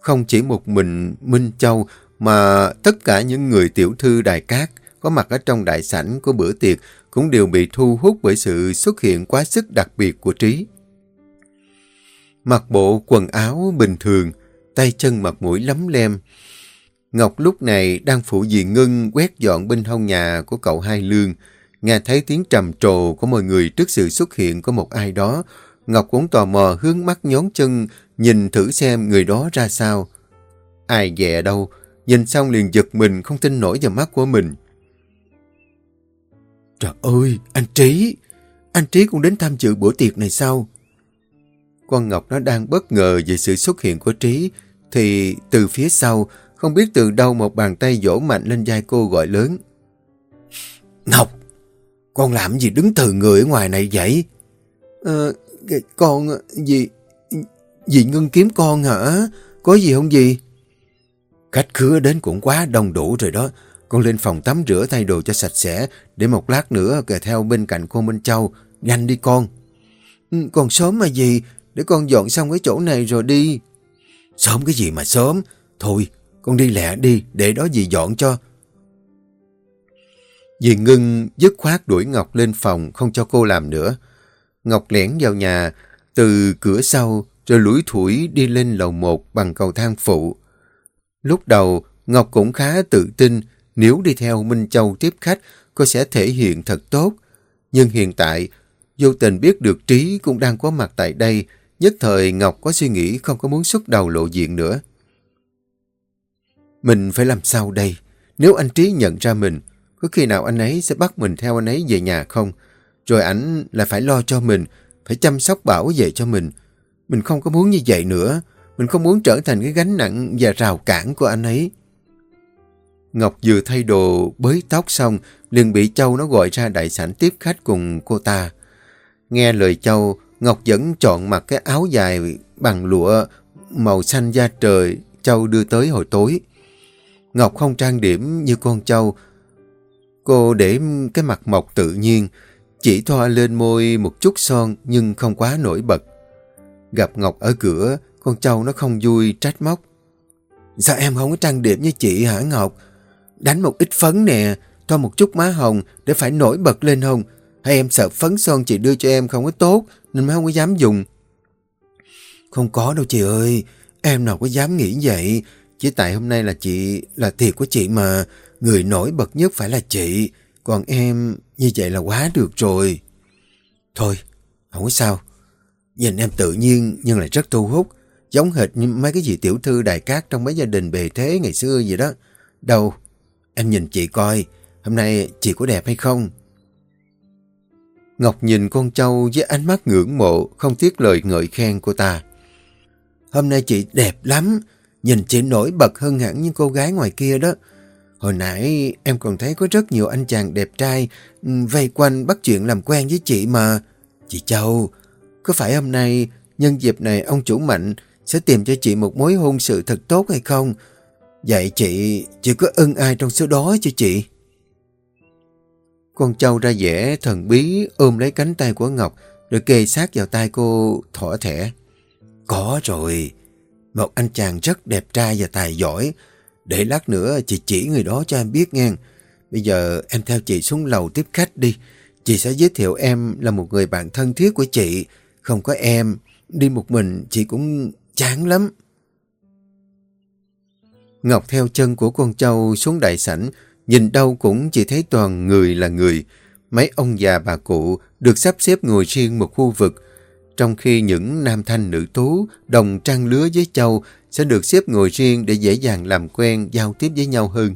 Không chỉ một mình Minh Châu mà tất cả những người tiểu thư đại cát có mặt ở trong đại sảnh của bữa tiệc cũng đều bị thu hút bởi sự xuất hiện quá sức đặc biệt của Trí. Mặc bộ quần áo bình thường, tay chân mặt mũi lấm lem. Ngọc lúc này đang phụ dì Ngân quét dọn bên hông nhà của cậu Hai Lương. Nghe thấy tiếng trầm trồ của mọi người trước sự xuất hiện của một ai đó. Ngọc cũng tò mò hướng mắt nhón chân, nhìn thử xem người đó ra sao. Ai dè đâu, nhìn xong liền giật mình không tin nổi vào mắt của mình. Trời ơi, anh Trí! Anh Trí cũng đến tham dự bữa tiệc này sao? Con Ngọc nó đang bất ngờ về sự xuất hiện của Trí, thì từ phía sau, không biết từ đâu một bàn tay vỗ mạnh lên vai cô gọi lớn. Ngọc! Con làm gì đứng từ người ở ngoài này vậy? Ờ, con... gì... gì Ngân kiếm con hả? Có gì không gì? Khách khứa đến cũng quá đông đủ rồi đó. Con lên phòng tắm rửa thay đồ cho sạch sẽ để một lát nữa kề theo bên cạnh cô Minh Châu. Nhanh đi con. Ừ, còn sớm mà gì? Để con dọn xong cái chỗ này rồi đi. Sớm cái gì mà sớm? Thôi, con đi lẹ đi, để đó dì dọn cho. Dì ngưng dứt khoát đuổi Ngọc lên phòng, không cho cô làm nữa. Ngọc lẻn vào nhà, từ cửa sau, rồi lủi thủi đi lên lầu một bằng cầu thang phụ. Lúc đầu, Ngọc cũng khá tự tin, nếu đi theo Minh Châu tiếp khách, cô sẽ thể hiện thật tốt. Nhưng hiện tại, vô tình biết được Trí cũng đang có mặt tại đây, nhất thời Ngọc có suy nghĩ không có muốn xuất đầu lộ diện nữa. Mình phải làm sao đây? Nếu anh Trí nhận ra mình, có khi nào anh ấy sẽ bắt mình theo anh ấy về nhà không? Rồi ảnh là phải lo cho mình, phải chăm sóc bảo vệ cho mình. Mình không có muốn như vậy nữa. Mình không muốn trở thành cái gánh nặng và rào cản của anh ấy. Ngọc vừa thay đồ bới tóc xong, liền bị Châu nó gọi ra đại sảnh tiếp khách cùng cô ta. Nghe lời Châu, Ngọc vẫn chọn mặc cái áo dài bằng lụa màu xanh da trời Châu đưa tới hồi tối. Ngọc không trang điểm như con Châu. Cô để cái mặt mộc tự nhiên, chỉ thoa lên môi một chút son nhưng không quá nổi bật. Gặp Ngọc ở cửa, con Châu nó không vui trách móc. Sao em không có trang điểm như chị hả Ngọc? Đánh một ít phấn nè, thoa một chút má hồng để phải nổi bật lên không? Hay em sợ phấn son chị đưa cho em không có tốt nên mới không có dám dùng? Không có đâu chị ơi, em nào có dám nghĩ vậy. Chỉ tại hôm nay là chị, là thiệt của chị mà, người nổi bật nhất phải là chị. Còn em như vậy là quá được rồi. Thôi, không có sao. Nhìn em tự nhiên nhưng lại rất thu hút. Giống hệt như mấy cái gì tiểu thư đại cát trong mấy gia đình bề thế ngày xưa vậy đó. Đâu, em nhìn chị coi, hôm nay chị có đẹp hay không? Ngọc nhìn con trâu với ánh mắt ngưỡng mộ, không tiếc lời ngợi khen của ta. Hôm nay chị đẹp lắm, nhìn chị nổi bật hơn hẳn những cô gái ngoài kia đó. Hồi nãy em còn thấy có rất nhiều anh chàng đẹp trai ừ, vây quanh bắt chuyện làm quen với chị mà. Chị Châu, có phải hôm nay nhân dịp này ông chủ mạnh sẽ tìm cho chị một mối hôn sự thật tốt hay không? Vậy chị, chị có ưng ai trong số đó cho chị? Con trâu ra vẻ thần bí ôm lấy cánh tay của Ngọc rồi kề sát vào tay cô thỏa thẻ. Có rồi, một anh chàng rất đẹp trai và tài giỏi. Để lát nữa chị chỉ người đó cho em biết nghe. Bây giờ em theo chị xuống lầu tiếp khách đi. Chị sẽ giới thiệu em là một người bạn thân thiết của chị. Không có em, đi một mình chị cũng chán lắm. Ngọc theo chân của con trâu xuống đại sảnh, nhìn đâu cũng chỉ thấy toàn người là người. Mấy ông già bà cụ được sắp xếp ngồi riêng một khu vực, trong khi những nam thanh nữ tú đồng trang lứa với châu sẽ được xếp ngồi riêng để dễ dàng làm quen, giao tiếp với nhau hơn.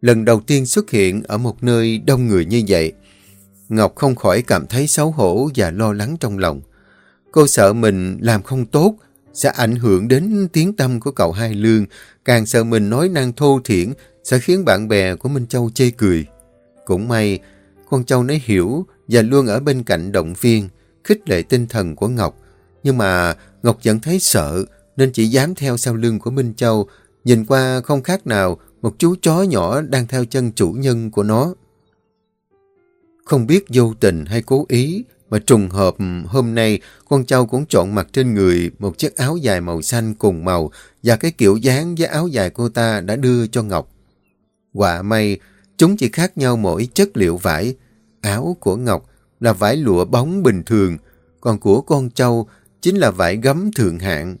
Lần đầu tiên xuất hiện ở một nơi đông người như vậy, Ngọc không khỏi cảm thấy xấu hổ và lo lắng trong lòng. Cô sợ mình làm không tốt, sẽ ảnh hưởng đến tiếng tâm của cậu Hai Lương, càng sợ mình nói năng thô thiển sẽ khiến bạn bè của Minh Châu chê cười. Cũng may, con Châu nó hiểu và luôn ở bên cạnh động viên, khích lệ tinh thần của Ngọc. Nhưng mà Ngọc vẫn thấy sợ nên chỉ dám theo sau lưng của Minh Châu, nhìn qua không khác nào một chú chó nhỏ đang theo chân chủ nhân của nó. Không biết vô tình hay cố ý, mà trùng hợp hôm nay con Châu cũng chọn mặc trên người một chiếc áo dài màu xanh cùng màu và cái kiểu dáng với áo dài cô ta đã đưa cho Ngọc. Quả may, chúng chỉ khác nhau mỗi chất liệu vải. Áo của Ngọc là vải lụa bóng bình thường, còn của con trâu chính là vải gấm thượng hạng.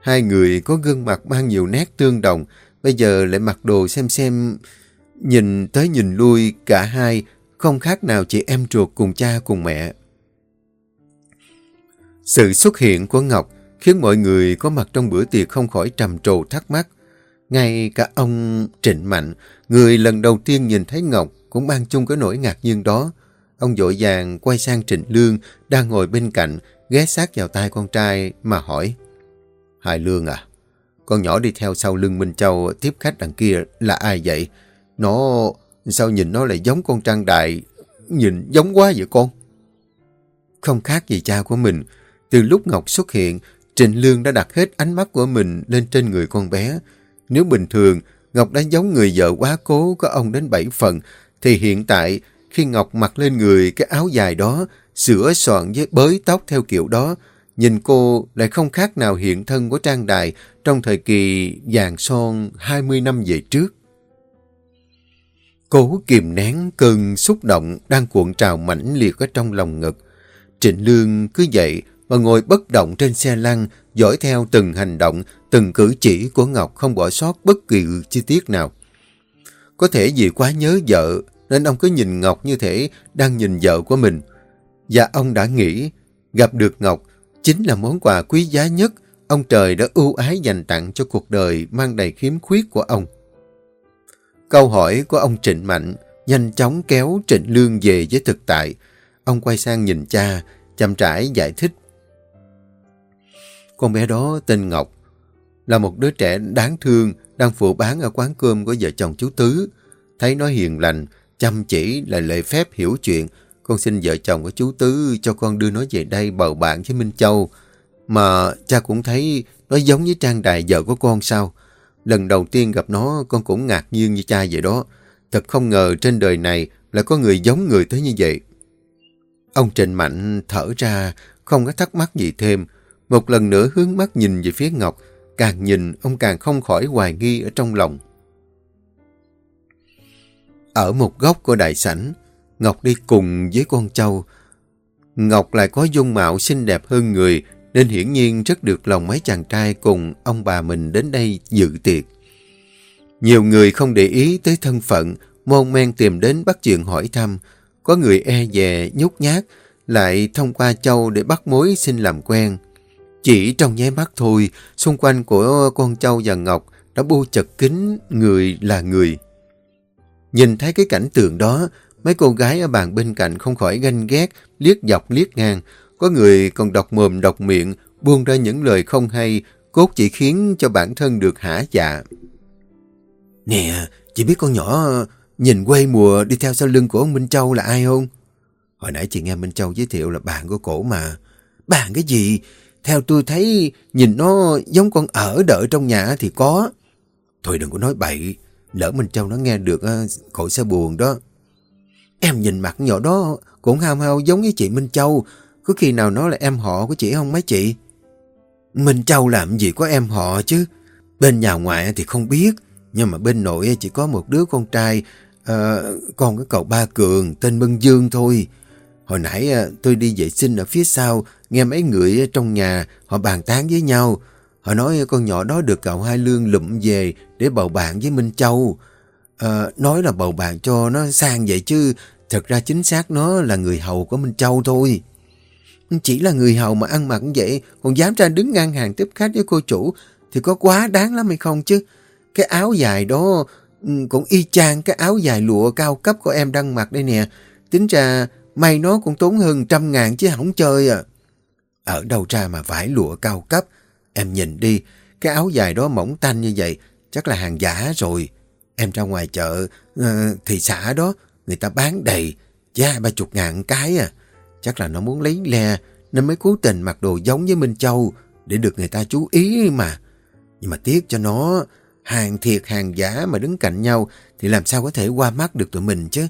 Hai người có gương mặt mang nhiều nét tương đồng, bây giờ lại mặc đồ xem xem, nhìn tới nhìn lui cả hai không khác nào chị em ruột cùng cha cùng mẹ. Sự xuất hiện của Ngọc khiến mọi người có mặt trong bữa tiệc không khỏi trầm trồ thắc mắc. Ngay cả ông Trịnh Mạnh, người lần đầu tiên nhìn thấy Ngọc cũng mang chung cái nỗi ngạc nhiên đó. Ông dội vàng quay sang Trịnh Lương đang ngồi bên cạnh, ghé sát vào tay con trai mà hỏi. Hai Lương à, con nhỏ đi theo sau lưng Minh Châu tiếp khách đằng kia là ai vậy? Nó, sao nhìn nó lại giống con Trang Đại, nhìn giống quá vậy con? Không khác gì cha của mình, từ lúc Ngọc xuất hiện, Trịnh Lương đã đặt hết ánh mắt của mình lên trên người con bé. Nếu bình thường, Ngọc đã giống người vợ quá cố có ông đến bảy phần, thì hiện tại, khi Ngọc mặc lên người cái áo dài đó, sửa soạn với bới tóc theo kiểu đó, nhìn cô lại không khác nào hiện thân của Trang Đài trong thời kỳ vàng son 20 năm về trước. Cố kìm nén cơn xúc động đang cuộn trào mãnh liệt ở trong lòng ngực. Trịnh Lương cứ vậy mà ngồi bất động trên xe lăn, dõi theo từng hành động, từng cử chỉ của Ngọc không bỏ sót bất kỳ chi tiết nào. Có thể vì quá nhớ vợ, nên ông cứ nhìn Ngọc như thể đang nhìn vợ của mình. Và ông đã nghĩ, gặp được Ngọc chính là món quà quý giá nhất ông trời đã ưu ái dành tặng cho cuộc đời mang đầy khiếm khuyết của ông. Câu hỏi của ông Trịnh Mạnh nhanh chóng kéo Trịnh Lương về với thực tại. Ông quay sang nhìn cha, chậm rãi giải thích con bé đó tên Ngọc, là một đứa trẻ đáng thương đang phụ bán ở quán cơm của vợ chồng chú Tứ. Thấy nó hiền lành, chăm chỉ là lệ phép hiểu chuyện. Con xin vợ chồng của chú Tứ cho con đưa nó về đây bầu bạn với Minh Châu. Mà cha cũng thấy nó giống với Trang Đài vợ của con sao. Lần đầu tiên gặp nó con cũng ngạc nhiên như cha vậy đó. Thật không ngờ trên đời này lại có người giống người tới như vậy. Ông Trịnh Mạnh thở ra, không có thắc mắc gì thêm. Một lần nữa hướng mắt nhìn về phía Ngọc, càng nhìn ông càng không khỏi hoài nghi ở trong lòng. Ở một góc của đại sảnh, Ngọc đi cùng với con trâu. Ngọc lại có dung mạo xinh đẹp hơn người, nên hiển nhiên rất được lòng mấy chàng trai cùng ông bà mình đến đây dự tiệc. Nhiều người không để ý tới thân phận, môn men tìm đến bắt chuyện hỏi thăm. Có người e dè, nhút nhát, lại thông qua châu để bắt mối xin làm quen. Chỉ trong nháy mắt thôi, xung quanh của con Châu và Ngọc đã bu chật kín người là người. Nhìn thấy cái cảnh tượng đó, mấy cô gái ở bàn bên cạnh không khỏi ganh ghét, liếc dọc liếc ngang. Có người còn đọc mồm đọc miệng, buông ra những lời không hay, cốt chỉ khiến cho bản thân được hả dạ. Nè, chị biết con nhỏ ờ, nhìn quay mùa đi theo sau lưng của ông Minh Châu là ai không? Hồi nãy chị nghe Minh Châu giới thiệu là bạn của cổ mà. Bạn cái gì? Theo tôi thấy nhìn nó giống con ở đợi trong nhà thì có. Thôi đừng có nói bậy. Lỡ Minh Châu nó nghe được ờ, cậu sẽ buồn đó. Em nhìn mặt nhỏ đó cũng hao hao giống với chị Minh Châu. Có khi nào nó là em họ của chị không mấy chị? Minh Châu làm gì có em họ chứ? Bên nhà ngoại thì không biết. Nhưng mà bên nội chỉ có một đứa con trai, uh, con cái cậu Ba Cường, tên Mân Dương thôi. Hồi nãy ờ, tôi đi vệ sinh ở phía sau, nghe mấy người trong nhà họ bàn tán với nhau. Họ nói con nhỏ đó được cậu Hai Lương lụm về để bầu bạn với Minh Châu. À, nói là bầu bạn cho nó sang vậy chứ, thật ra chính xác nó là người hầu của Minh Châu thôi. Chỉ là người hầu mà ăn mặc vậy, còn dám ra đứng ngang hàng tiếp khách với cô chủ, thì có quá đáng lắm hay không chứ? Cái áo dài đó ừ, cũng y chang cái áo dài lụa cao cấp của em đang mặc đây nè. Tính ra may nó cũng tốn hơn trăm ngàn chứ không chơi à. Ở đâu ra mà vải lụa cao cấp? Em nhìn đi, cái áo dài đó mỏng tanh như vậy, chắc là hàng giả rồi. Em ra ngoài chợ, uh, thị xã đó, người ta bán đầy, giá ba chục ngàn cái à. Chắc là nó muốn lấy le, nên mới cố tình mặc đồ giống với Minh Châu, để được người ta chú ý mà. Nhưng mà tiếc cho nó, hàng thiệt hàng giả mà đứng cạnh nhau thì làm sao có thể qua mắt được tụi mình chứ.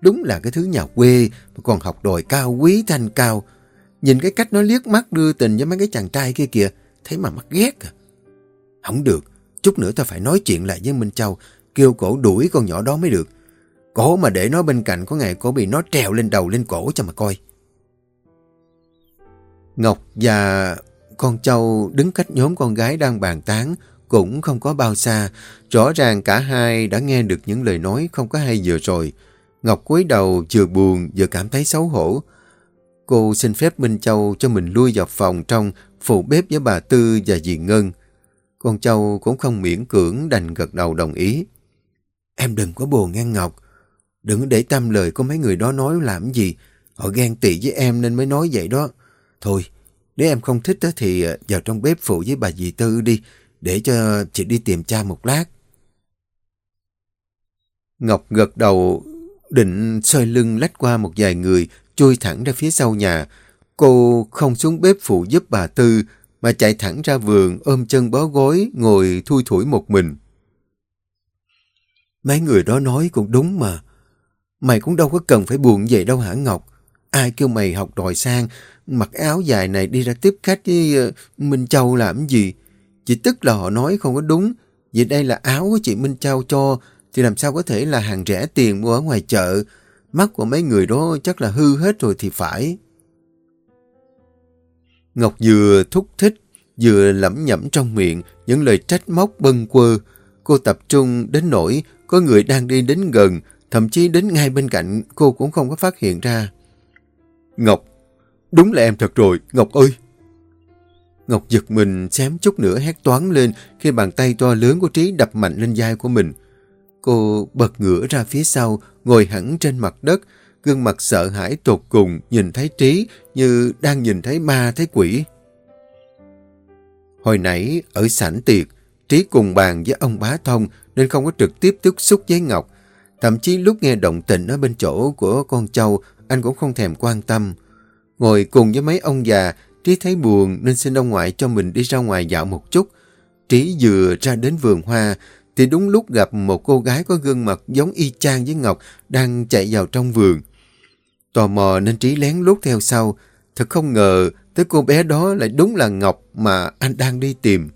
Đúng là cái thứ nhà quê mà còn học đòi cao quý thanh cao. Nhìn cái cách nó liếc mắt đưa tình với mấy cái chàng trai kia kìa, thấy mà mắt ghét à. Không được, chút nữa ta phải nói chuyện lại với Minh Châu, kêu cổ đuổi con nhỏ đó mới được. Cổ mà để nó bên cạnh có ngày cổ bị nó trèo lên đầu lên cổ cho mà coi. Ngọc và con Châu đứng cách nhóm con gái đang bàn tán, cũng không có bao xa. Rõ ràng cả hai đã nghe được những lời nói không có hay vừa rồi. Ngọc cúi đầu vừa buồn vừa cảm thấy xấu hổ. Cô xin phép Minh Châu cho mình lui vào phòng trong phụ bếp với bà Tư và dì Ngân. Con Châu cũng không miễn cưỡng đành gật đầu đồng ý. Em đừng có buồn nghe Ngọc. Đừng để tâm lời của mấy người đó nói làm gì. Họ ghen tị với em nên mới nói vậy đó. Thôi, nếu em không thích thì ờ, vào trong bếp phụ với bà dì Tư đi để cho chị đi tìm cha một lát. Ngọc gật đầu, định xoay lưng lách qua một vài người, chui thẳng ra phía sau nhà. Cô không xuống bếp phụ giúp bà Tư, mà chạy thẳng ra vườn, ôm chân bó gối, ngồi thui thủi một mình. Mấy người đó nói cũng đúng mà. Mày cũng đâu có cần phải buồn vậy đâu hả Ngọc. Ai kêu mày học đòi sang, mặc áo dài này đi ra tiếp khách với ờ, Minh Châu làm gì? Chỉ tức là họ nói không có đúng. Vì đây là áo của chị Minh Châu cho, thì làm sao có thể là hàng rẻ tiền mua ở ngoài chợ. Mắt của mấy người đó chắc là hư hết rồi thì phải. Ngọc vừa thúc thích, vừa lẩm nhẩm trong miệng những lời trách móc bâng quơ. Cô tập trung đến nỗi có người đang đi đến gần, thậm chí đến ngay bên cạnh cô cũng không có phát hiện ra. Ngọc, đúng là em thật rồi, Ngọc ơi! Ngọc giật mình xém chút nữa hét toán lên khi bàn tay to lớn của Trí đập mạnh lên vai của mình. Cô bật ngửa ra phía sau, ngồi hẳn trên mặt đất, gương mặt sợ hãi tột cùng nhìn thấy Trí như đang nhìn thấy ma thấy quỷ. Hồi nãy ở sảnh tiệc, Trí cùng bàn với ông bá thông nên không có trực tiếp tiếp xúc với Ngọc. Thậm chí lúc nghe động tình ở bên chỗ của con Châu, anh cũng không thèm quan tâm. Ngồi cùng với mấy ông già, Trí thấy buồn nên xin ông ngoại cho mình đi ra ngoài dạo một chút. Trí vừa ra đến vườn hoa thì đúng lúc gặp một cô gái có gương mặt giống y chang với Ngọc đang chạy vào trong vườn. Tò mò nên Trí lén lút theo sau. Thật không ngờ tới cô bé đó lại đúng là Ngọc mà anh đang đi tìm.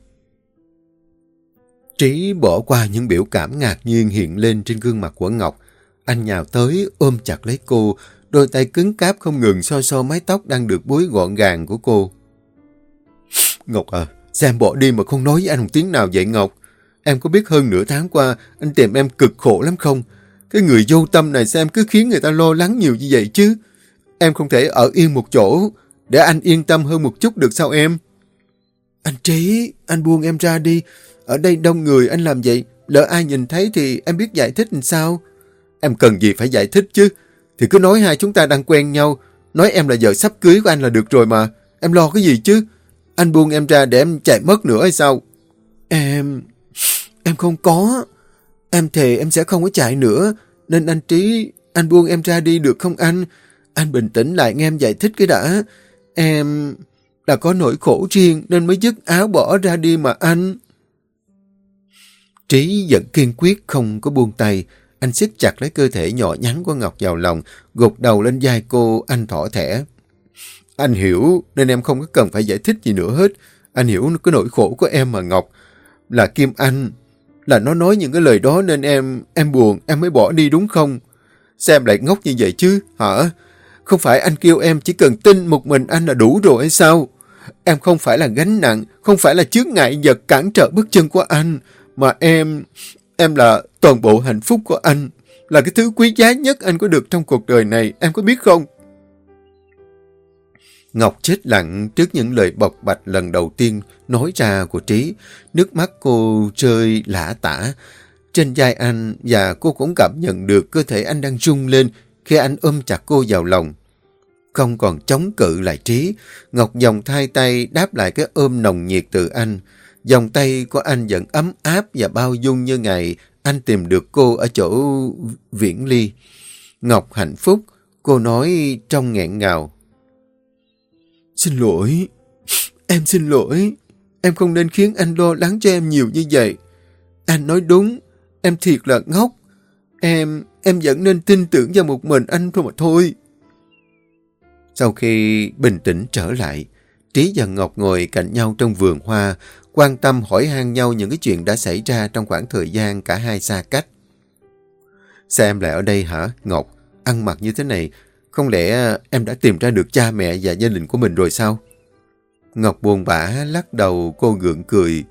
Trí bỏ qua những biểu cảm ngạc nhiên hiện lên trên gương mặt của Ngọc. Anh nhào tới ôm chặt lấy cô Đôi tay cứng cáp không ngừng so so mái tóc đang được búi gọn gàng của cô. Ngọc à, sao bỏ đi mà không nói với anh một tiếng nào vậy Ngọc? Em có biết hơn nửa tháng qua anh tìm em cực khổ lắm không? Cái người vô tâm này sao em cứ khiến người ta lo lắng nhiều như vậy chứ? Em không thể ở yên một chỗ để anh yên tâm hơn một chút được sao em? Anh Trí, anh buông em ra đi. Ở đây đông người anh làm vậy. Lỡ ai nhìn thấy thì em biết giải thích làm sao? Em cần gì phải giải thích chứ? Thì cứ nói hai chúng ta đang quen nhau. Nói em là vợ sắp cưới của anh là được rồi mà. Em lo cái gì chứ? Anh buông em ra để em chạy mất nữa hay sao? Em... Em không có. Em thề em sẽ không có chạy nữa. Nên anh Trí, anh buông em ra đi được không anh? Anh bình tĩnh lại nghe em giải thích cái đã. Em là có nỗi khổ riêng nên mới dứt áo bỏ ra đi mà anh. Trí vẫn kiên quyết không có buông tay. Anh siết chặt lấy cơ thể nhỏ nhắn của Ngọc vào lòng, gục đầu lên vai cô, anh thỏ thẻ. Anh hiểu, nên em không có cần phải giải thích gì nữa hết. Anh hiểu cái nỗi khổ của em mà Ngọc. Là Kim Anh. Là nó nói những cái lời đó nên em em buồn, em mới bỏ đi đúng không? Sao em lại ngốc như vậy chứ, hả? Không phải anh kêu em chỉ cần tin một mình anh là đủ rồi hay sao? Em không phải là gánh nặng, không phải là chướng ngại vật cản trở bước chân của anh, mà em, em là toàn bộ hạnh phúc của anh, là cái thứ quý giá nhất anh có được trong cuộc đời này, em có biết không? Ngọc chết lặng trước những lời bộc bạch lần đầu tiên nói ra của Trí. Nước mắt cô rơi lã tả trên vai anh và cô cũng cảm nhận được cơ thể anh đang rung lên khi anh ôm chặt cô vào lòng. Không còn chống cự lại Trí, Ngọc dòng thai tay đáp lại cái ôm nồng nhiệt từ anh. Dòng tay của anh vẫn ấm áp và bao dung như ngày anh tìm được cô ở chỗ Viễn Ly. Ngọc hạnh phúc, cô nói trong nghẹn ngào. Xin lỗi, em xin lỗi. Em không nên khiến anh lo lắng cho em nhiều như vậy. Anh nói đúng, em thiệt là ngốc. Em, em vẫn nên tin tưởng vào một mình anh thôi mà thôi. Sau khi bình tĩnh trở lại, Trí và Ngọc ngồi cạnh nhau trong vườn hoa, quan tâm hỏi han nhau những cái chuyện đã xảy ra trong khoảng thời gian cả hai xa cách. Sao em lại ở đây hả, Ngọc? Ăn mặc như thế này, không lẽ à, em đã tìm ra được cha mẹ và gia đình của mình rồi sao? Ngọc buồn bã lắc đầu cô gượng cười.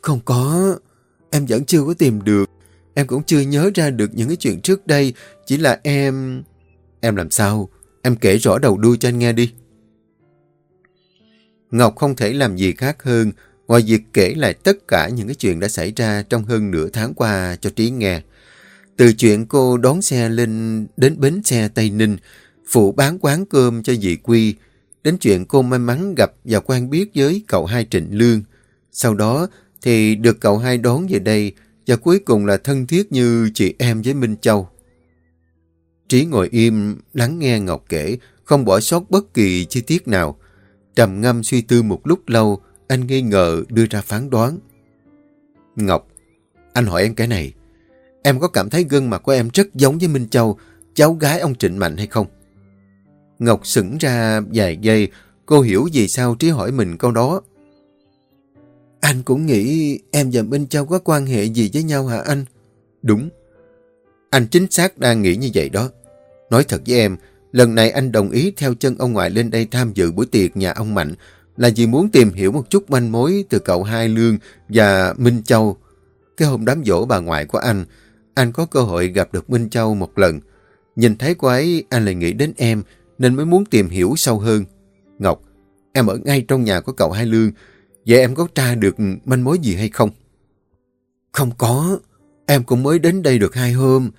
Không có, em vẫn chưa có tìm được. Em cũng chưa nhớ ra được những cái chuyện trước đây. Chỉ là em... Em làm sao? Em kể rõ đầu đuôi cho anh nghe đi. Ngọc không thể làm gì khác hơn ngoài việc kể lại tất cả những cái chuyện đã xảy ra trong hơn nửa tháng qua cho Trí nghe. Từ chuyện cô đón xe lên đến bến xe Tây Ninh, phụ bán quán cơm cho dì Quy, đến chuyện cô may mắn gặp và quen biết với cậu hai Trịnh Lương. Sau đó thì được cậu hai đón về đây và cuối cùng là thân thiết như chị em với Minh Châu. Trí ngồi im, lắng nghe Ngọc kể, không bỏ sót bất kỳ chi tiết nào. Trầm ngâm suy tư một lúc lâu, anh nghi ngờ đưa ra phán đoán. Ngọc, anh hỏi em cái này. Em có cảm thấy gương mặt của em rất giống với Minh Châu, cháu gái ông Trịnh Mạnh hay không? Ngọc sững ra vài giây, cô hiểu vì sao Trí hỏi mình câu đó. Anh cũng nghĩ em và Minh Châu có quan hệ gì với nhau hả anh? Đúng. Anh chính xác đang nghĩ như vậy đó. Nói thật với em, lần này anh đồng ý theo chân ông ngoại lên đây tham dự buổi tiệc nhà ông Mạnh là vì muốn tìm hiểu một chút manh mối từ cậu Hai Lương và Minh Châu. Cái hôm đám dỗ bà ngoại của anh, anh có cơ hội gặp được Minh Châu một lần. Nhìn thấy cô ấy, anh lại nghĩ đến em, nên mới muốn tìm hiểu sâu hơn. Ngọc, em ở ngay trong nhà của cậu Hai Lương, vậy em có tra được manh mối gì hay không? Không có, em cũng mới đến đây được hai hôm,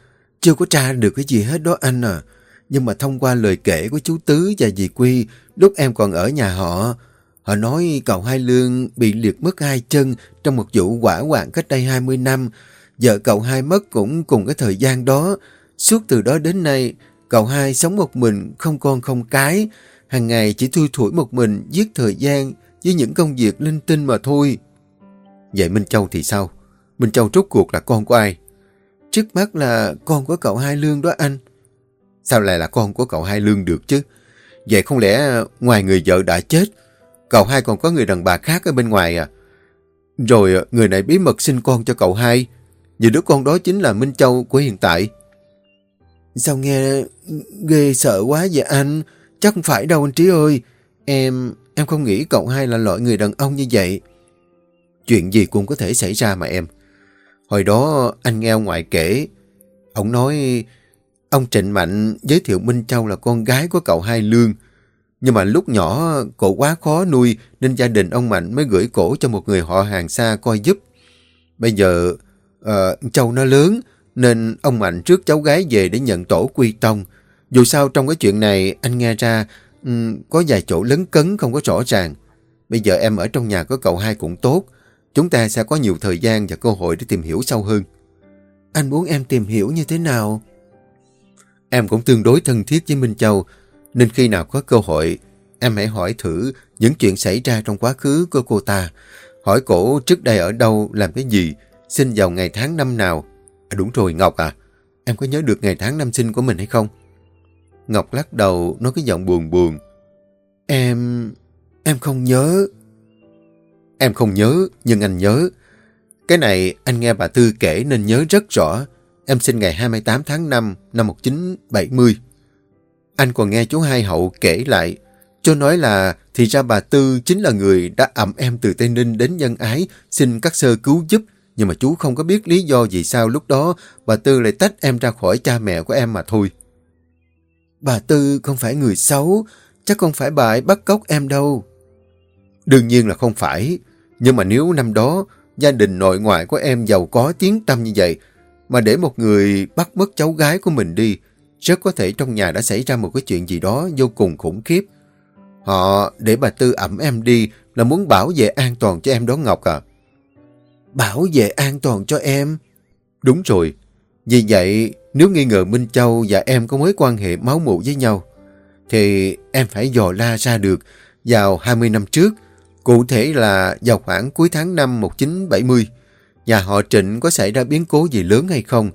chưa có tra được cái gì hết đó anh à. Nhưng mà thông qua lời kể của chú Tứ và dì Quy, lúc em còn ở nhà họ, họ nói cậu Hai Lương bị liệt mất hai chân trong một vụ quả hoạn cách đây 20 năm. Vợ cậu hai mất cũng cùng cái thời gian đó. Suốt từ đó đến nay, cậu hai sống một mình, không con không cái. hàng ngày chỉ thui thủi một mình, giết thời gian với những công việc linh tinh mà thôi. Vậy Minh Châu thì sao? Minh Châu rốt cuộc là con của ai? Trước mắt là con của cậu Hai Lương đó anh. Sao lại là con của cậu Hai Lương được chứ? Vậy không lẽ ngoài người vợ đã chết, cậu hai còn có người đàn bà khác ở bên ngoài à? Rồi à, người này bí mật sinh con cho cậu hai. Vì đứa con đó chính là Minh Châu của hiện tại. Sao nghe ghê sợ quá vậy anh? Chắc không phải đâu anh Trí ơi. Em, em không nghĩ cậu hai là loại người đàn ông như vậy. Chuyện gì cũng có thể xảy ra mà em. Hồi đó anh nghe ngoại kể, ông nói ông Trịnh Mạnh giới thiệu Minh Châu là con gái của cậu Hai Lương. Nhưng mà lúc nhỏ cổ quá khó nuôi nên gia đình ông Mạnh mới gửi cổ cho một người họ hàng xa coi giúp. Bây giờ Ờ, Châu nó lớn, nên ông Mạnh trước cháu gái về để nhận tổ quy tông. Dù sao trong cái chuyện này anh nghe ra um, có vài chỗ lấn cấn không có rõ ràng. Bây giờ em ở trong nhà có cậu hai cũng tốt. Chúng ta sẽ có nhiều thời gian và cơ hội để tìm hiểu sâu hơn. Anh muốn em tìm hiểu như thế nào? Em cũng tương đối thân thiết với Minh Châu, nên khi nào có cơ hội, em hãy hỏi thử những chuyện xảy ra trong quá khứ của cô ta. Hỏi cổ trước đây ở đâu, làm cái gì, sinh vào ngày tháng năm nào. À, đúng rồi, Ngọc à, em có nhớ được ngày tháng năm sinh của mình hay không? Ngọc lắc đầu, nói cái giọng buồn buồn. Em... em không nhớ. Em không nhớ, nhưng anh nhớ. Cái này anh nghe bà Tư kể nên nhớ rất rõ. Em sinh ngày 28 tháng 5 năm 1970. Anh còn nghe chú Hai Hậu kể lại. Cho nói là thì ra bà Tư chính là người đã ẩm em từ Tây Ninh đến nhân ái xin các sơ cứu giúp. Nhưng mà chú không có biết lý do vì sao lúc đó bà Tư lại tách em ra khỏi cha mẹ của em mà thôi. Bà Tư không phải người xấu, chắc không phải bà ấy bắt cóc em đâu. Đương nhiên là không phải, nhưng mà nếu năm đó gia đình nội ngoại của em giàu có tiếng tâm như vậy, mà để một người bắt mất cháu gái của mình đi, rất có thể trong nhà đã xảy ra một cái chuyện gì đó vô cùng khủng khiếp. Họ để bà Tư ẩm em đi là muốn bảo vệ an toàn cho em đó Ngọc à. Bảo vệ an toàn cho em? Đúng rồi. Vì vậy, nếu nghi ngờ Minh Châu và em có mối quan hệ máu mụ với nhau, thì em phải dò la ra được vào 20 năm trước, cụ thể là vào khoảng cuối tháng 5 1970, nhà họ Trịnh có xảy ra biến cố gì lớn hay không?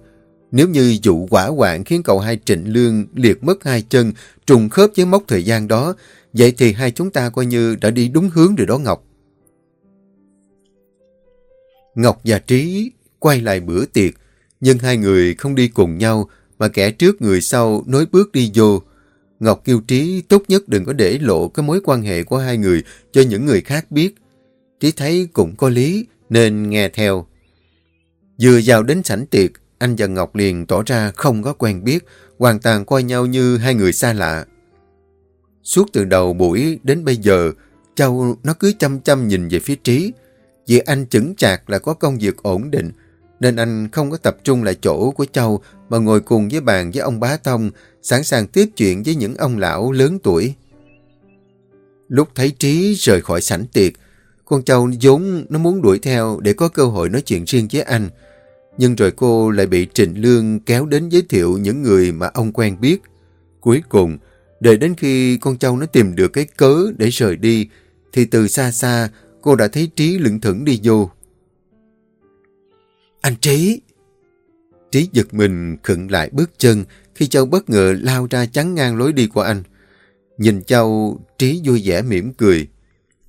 Nếu như vụ quả hoạn khiến cậu hai Trịnh Lương liệt mất hai chân trùng khớp với mốc thời gian đó, vậy thì hai chúng ta coi như đã đi đúng hướng rồi đó Ngọc. Ngọc và Trí quay lại bữa tiệc, nhưng hai người không đi cùng nhau mà kẻ trước người sau nối bước đi vô. Ngọc kêu Trí tốt nhất đừng có để lộ cái mối quan hệ của hai người cho những người khác biết. Trí thấy cũng có lý nên nghe theo. Vừa vào đến sảnh tiệc, anh và Ngọc liền tỏ ra không có quen biết, hoàn toàn coi nhau như hai người xa lạ. Suốt từ đầu buổi đến bây giờ, Châu nó cứ chăm chăm nhìn về phía Trí. Vì anh chững chạc là có công việc ổn định, nên anh không có tập trung lại chỗ của Châu mà ngồi cùng với bàn với ông Bá Thông sẵn sàng tiếp chuyện với những ông lão lớn tuổi. Lúc thấy Trí rời khỏi sảnh tiệc, con Châu vốn nó muốn đuổi theo để có cơ hội nói chuyện riêng với anh. Nhưng rồi cô lại bị Trịnh Lương kéo đến giới thiệu những người mà ông quen biết. Cuối cùng, đợi đến khi con Châu nó tìm được cái cớ để rời đi, thì từ xa xa cô đã thấy Trí lững thững đi vô. Anh Trí! Trí giật mình khựng lại bước chân khi Châu bất ngờ lao ra chắn ngang lối đi của anh. Nhìn Châu, Trí vui vẻ mỉm cười.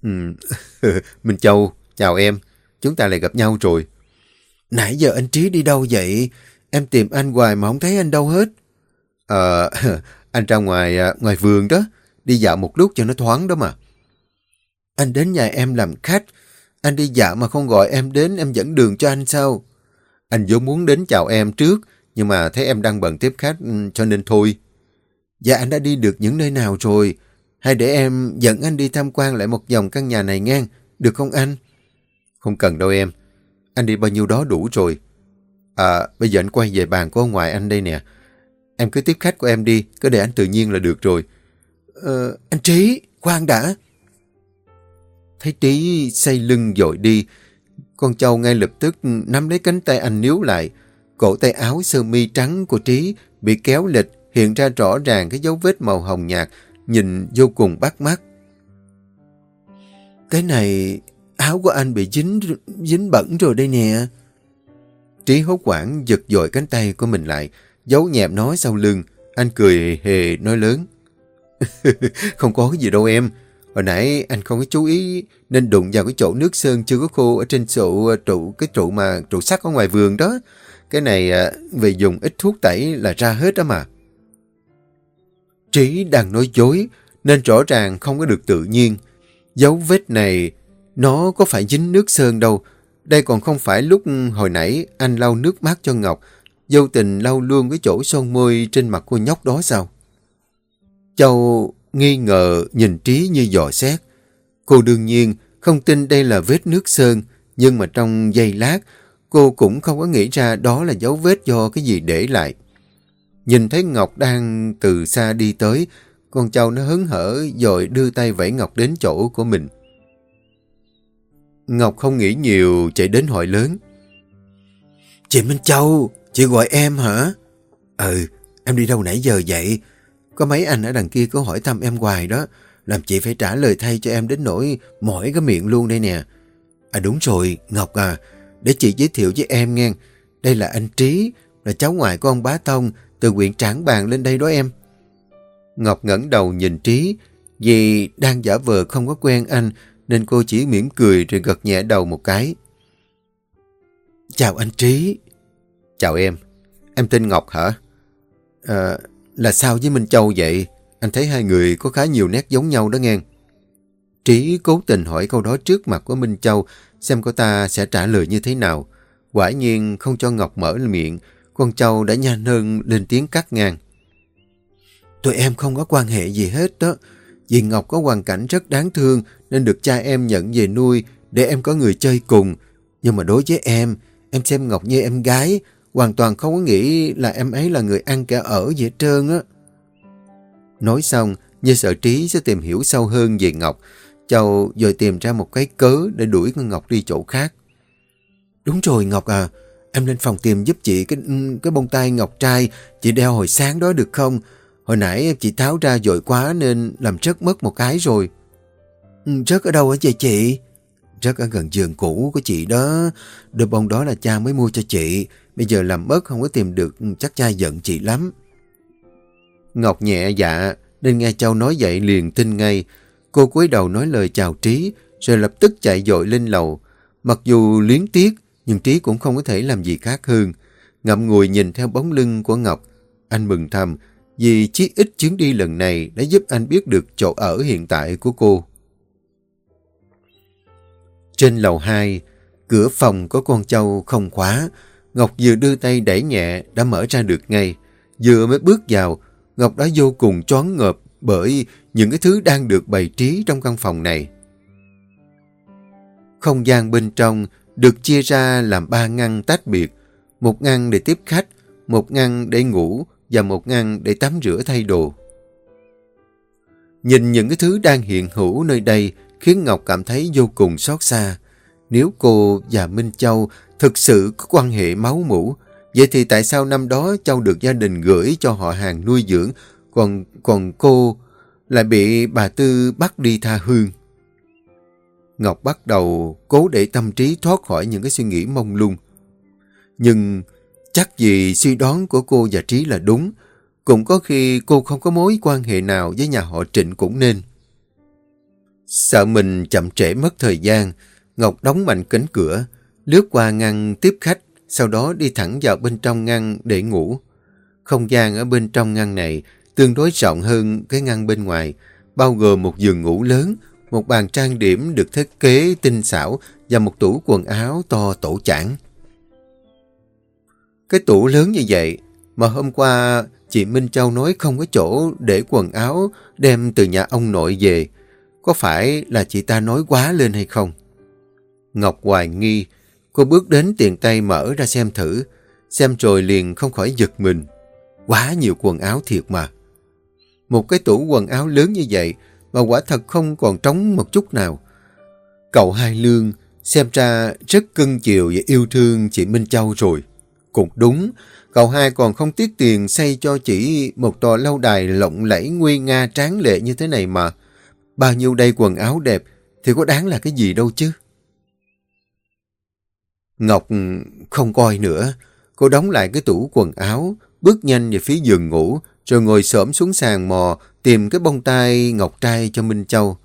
Ừ, Minh Châu, chào em. Chúng ta lại gặp nhau rồi. Nãy giờ anh Trí đi đâu vậy? Em tìm anh hoài mà không thấy anh đâu hết. Ờ, anh ra ngoài à, ngoài vườn đó. Đi dạo một lúc cho nó thoáng đó mà. Anh đến nhà em làm khách. Anh đi dạo mà không gọi em đến em dẫn đường cho anh sao? Anh vốn muốn đến chào em trước, nhưng mà thấy em đang bận tiếp khách ừ, cho nên thôi. Dạ anh đã đi được những nơi nào rồi? Hay để em dẫn anh đi tham quan lại một vòng căn nhà này ngang, được không anh? Không cần đâu em. Anh đi bao nhiêu đó đủ rồi. À, bây giờ anh quay về bàn của ông ngoại anh đây nè. Em cứ tiếp khách của em đi, cứ để anh tự nhiên là được rồi. Ờ, anh Trí, khoan đã. Thấy Trí say lưng dội đi, con Châu ngay lập tức nắm lấy cánh tay anh níu lại. Cổ tay áo sơ mi trắng của Trí bị kéo lệch hiện ra rõ ràng cái dấu vết màu hồng nhạt, nhìn vô cùng bắt mắt. Cái này, áo của anh bị dính dính bẩn rồi đây nè. Trí hốt quảng giật dội cánh tay của mình lại, giấu nhẹm nói sau lưng. Anh cười hề nói lớn. không có gì đâu em. Hồi nãy anh không có chú ý nên đụng vào cái chỗ nước sơn chưa có khô ở trên sổ ờ, trụ, cái trụ mà trụ sắt ở ngoài vườn đó. Cái này ờ, về dùng ít thuốc tẩy là ra hết đó mà. Trí đang nói dối nên rõ ràng không có được tự nhiên. Dấu vết này, nó có phải dính nước sơn đâu. Đây còn không phải lúc hồi nãy anh lau nước mát cho Ngọc vô tình lau luôn cái chỗ son môi trên mặt cô nhóc đó sao? Châu nghi ngờ nhìn Trí như dò xét. Cô đương nhiên không tin đây là vết nước sơn, nhưng mà trong giây lát, Cô cũng không có nghĩ ra đó là dấu vết do cái gì để lại. Nhìn thấy Ngọc đang từ xa đi tới, con cháu nó hứng hở rồi đưa tay vẫy Ngọc đến chỗ của mình. Ngọc không nghĩ nhiều chạy đến hỏi lớn. Chị Minh Châu, chị gọi em hả? Ừ, em đi đâu nãy giờ vậy? Có mấy anh ở đằng kia có hỏi thăm em hoài đó. Làm chị phải trả lời thay cho em đến nỗi mỏi cái miệng luôn đây nè. À đúng rồi, Ngọc à, để chị giới thiệu với em nghe. Đây là anh Trí, là cháu ngoại của ông Bá Tông, từ huyện Trảng Bàng lên đây đó em. Ngọc ngẩng đầu nhìn Trí, vì đang giả vờ không có quen anh, nên cô chỉ mỉm cười rồi gật nhẹ đầu một cái. Chào anh Trí. Chào em. Em tên Ngọc hả? À, là sao với Minh Châu vậy? Anh thấy hai người có khá nhiều nét giống nhau đó nghe. Trí cố tình hỏi câu đó trước mặt của Minh Châu xem cô ta sẽ trả lời như thế nào. Quả nhiên không cho Ngọc mở miệng, con Châu đã nhanh hơn lên tiếng cắt ngang. Tụi em không có quan hệ gì hết đó. Vì Ngọc có hoàn cảnh rất đáng thương nên được cha em nhận về nuôi để em có người chơi cùng. Nhưng mà đối với em, em xem Ngọc như em gái, hoàn toàn không có nghĩ là em ấy là người ăn kẻ ở hết trơn á. Nói xong, như sợ trí sẽ tìm hiểu sâu hơn về Ngọc, Châu rồi tìm ra một cái cớ để đuổi con Ngọc đi chỗ khác. Đúng rồi Ngọc à, em lên phòng tìm giúp chị cái cái bông tai Ngọc trai chị đeo hồi sáng đó được không? Hồi nãy em chị tháo ra dội quá nên làm rớt mất một cái rồi. Ừ, rớt ở đâu hả chị chị? Rớt ở gần giường cũ của chị đó. Đôi bông đó là cha mới mua cho chị. Bây giờ làm mất không có tìm được chắc cha giận chị lắm. Ngọc nhẹ dạ nên nghe Châu nói vậy liền tin ngay. Cô cúi đầu nói lời chào Trí rồi lập tức chạy dội lên lầu. Mặc dù luyến tiếc nhưng Trí cũng không có thể làm gì khác hơn. Ngậm ngùi nhìn theo bóng lưng của Ngọc. Anh mừng thầm vì chí ít chuyến đi lần này đã giúp anh biết được chỗ ở hiện tại của cô. Trên lầu 2, cửa phòng có con trâu không khóa. Ngọc vừa đưa tay đẩy nhẹ đã mở ra được ngay. Vừa mới bước vào, Ngọc đã vô cùng choáng ngợp bởi những cái thứ đang được bày trí trong căn phòng này. Không gian bên trong được chia ra làm ba ngăn tách biệt. Một ngăn để tiếp khách, một ngăn để ngủ và một ngăn để tắm rửa thay đồ. Nhìn những cái thứ đang hiện hữu nơi đây khiến Ngọc cảm thấy vô cùng xót xa. Nếu cô và Minh Châu thực sự có quan hệ máu mủ, vậy thì tại sao năm đó Châu được gia đình gửi cho họ hàng nuôi dưỡng, còn còn cô lại bị bà Tư bắt đi tha hương? Ngọc bắt đầu cố để tâm trí thoát khỏi những cái suy nghĩ mông lung. Nhưng chắc gì suy đoán của cô và Trí là đúng, cũng có khi cô không có mối quan hệ nào với nhà họ Trịnh cũng nên. Sợ mình chậm trễ mất thời gian, Ngọc đóng mạnh cánh cửa, lướt qua ngăn tiếp khách, sau đó đi thẳng vào bên trong ngăn để ngủ. Không gian ở bên trong ngăn này tương đối rộng hơn cái ngăn bên ngoài, bao gồm một giường ngủ lớn, một bàn trang điểm được thiết kế tinh xảo và một tủ quần áo to tổ chản. Cái tủ lớn như vậy mà hôm qua chị Minh Châu nói không có chỗ để quần áo đem từ nhà ông nội về. Có phải là chị ta nói quá lên hay không? Ngọc hoài nghi, cô bước đến tiền tay mở ra xem thử, xem rồi liền không khỏi giật mình. Quá nhiều quần áo thiệt mà. Một cái tủ quần áo lớn như vậy mà quả thật không còn trống một chút nào. Cậu Hai Lương xem ra rất cưng chiều và yêu thương chị Minh Châu rồi. Cũng đúng, cậu hai còn không tiếc tiền xây cho chỉ một tòa lâu đài lộng lẫy nguy nga tráng lệ như thế này mà. Bao nhiêu đây quần áo đẹp thì có đáng là cái gì đâu chứ. Ngọc không coi nữa. Cô đóng lại cái tủ quần áo, bước nhanh về phía giường ngủ, rồi ngồi xổm xuống sàn mò tìm cái bông tai ngọc trai cho Minh Châu.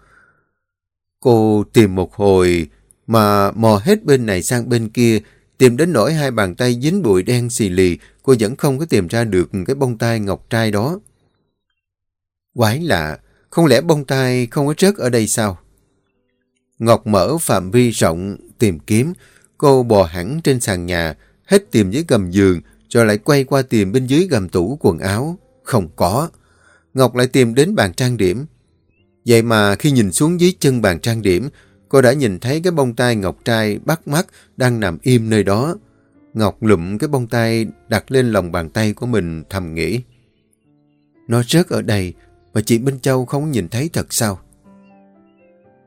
Cô tìm một hồi mà mò hết bên này sang bên kia, tìm đến nỗi hai bàn tay dính bụi đen xì lì, cô vẫn không có tìm ra được cái bông tai ngọc trai đó. Quái lạ, không lẽ bông tai không có rớt ở đây sao? Ngọc mở phạm vi rộng, tìm kiếm, cô bò hẳn trên sàn nhà, hết tìm dưới gầm giường, rồi lại quay qua tìm bên dưới gầm tủ quần áo. Không có. Ngọc lại tìm đến bàn trang điểm. Vậy mà khi nhìn xuống dưới chân bàn trang điểm, cô đã nhìn thấy cái bông tai ngọc trai bắt mắt đang nằm im nơi đó. Ngọc lụm cái bông tai đặt lên lòng bàn tay của mình thầm nghĩ. Nó rớt ở đây mà chị Minh Châu không nhìn thấy thật sao?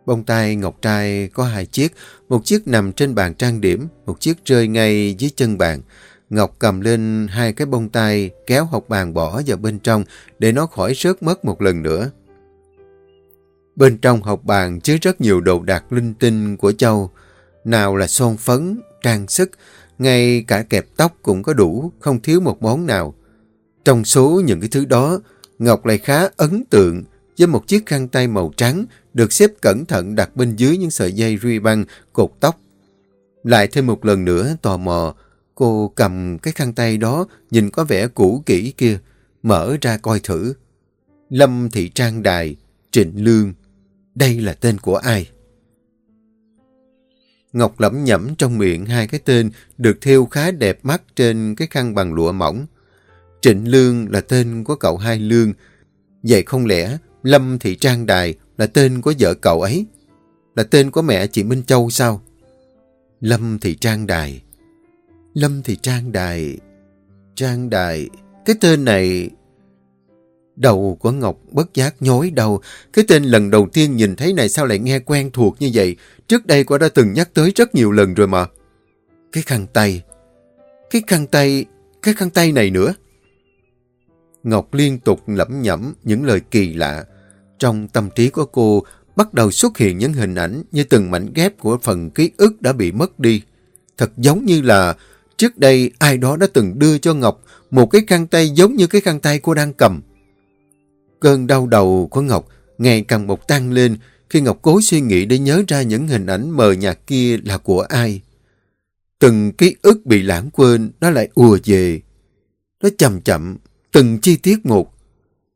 Bông tai ngọc trai có hai chiếc, một chiếc nằm trên bàn trang điểm, một chiếc rơi ngay dưới chân bàn. Ngọc cầm lên hai cái bông tai kéo học bàn bỏ vào bên trong để nó khỏi rớt mất một lần nữa. Bên trong học bàn chứa rất nhiều đồ đạc linh tinh của Châu. Nào là son phấn, trang sức, ngay cả kẹp tóc cũng có đủ, không thiếu một món nào. Trong số những cái thứ đó, Ngọc lại khá ấn tượng với một chiếc khăn tay màu trắng được xếp cẩn thận đặt bên dưới những sợi dây ruy băng cột tóc. Lại thêm một lần nữa tò mò, cô cầm cái khăn tay đó nhìn có vẻ cũ kỹ kia, mở ra coi thử. Lâm Thị Trang Đài, Trịnh Lương, đây là tên của ai? Ngọc lẩm nhẩm trong miệng hai cái tên được thêu khá đẹp mắt trên cái khăn bằng lụa mỏng. Trịnh Lương là tên của cậu Hai Lương. Vậy không lẽ Lâm Thị Trang Đài là tên của vợ cậu ấy? Là tên của mẹ chị Minh Châu sao? Lâm Thị Trang Đài. Lâm Thị Trang Đài. Trang Đài. Cái tên này... Đầu của Ngọc bất giác nhói đầu. Cái tên lần đầu tiên nhìn thấy này sao lại nghe quen thuộc như vậy? Trước đây cô đã từng nhắc tới rất nhiều lần rồi mà. Cái khăn tay. Cái khăn tay... Cái khăn tay này nữa. Ngọc liên tục lẩm nhẩm những lời kỳ lạ. Trong tâm trí của cô bắt đầu xuất hiện những hình ảnh như từng mảnh ghép của phần ký ức đã bị mất đi. Thật giống như là trước đây ai đó đã từng đưa cho Ngọc một cái khăn tay giống như cái khăn tay cô đang cầm. Cơn đau đầu của Ngọc ngày càng một tăng lên khi Ngọc cố suy nghĩ để nhớ ra những hình ảnh mờ nhạt kia là của ai. Từng ký ức bị lãng quên, nó lại ùa về. Nó chậm chậm, từng chi tiết một.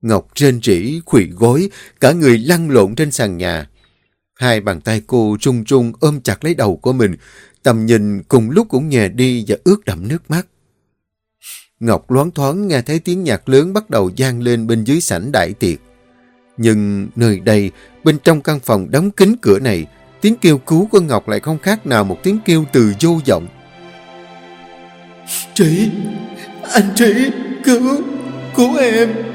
Ngọc rên rỉ, khủy gối, cả người lăn lộn trên sàn nhà. Hai bàn tay cô trung trung ôm chặt lấy đầu của mình, tầm nhìn cùng lúc cũng nhè đi và ướt đậm nước mắt. Ngọc loáng thoáng nghe thấy tiếng nhạc lớn bắt đầu gian lên bên dưới sảnh đại tiệc. Nhưng nơi đây, bên trong căn phòng đóng kín cửa này, tiếng kêu cứu của Ngọc lại không khác nào một tiếng kêu từ vô vọng. Trí! Anh Trí! Cứu! Cứu em!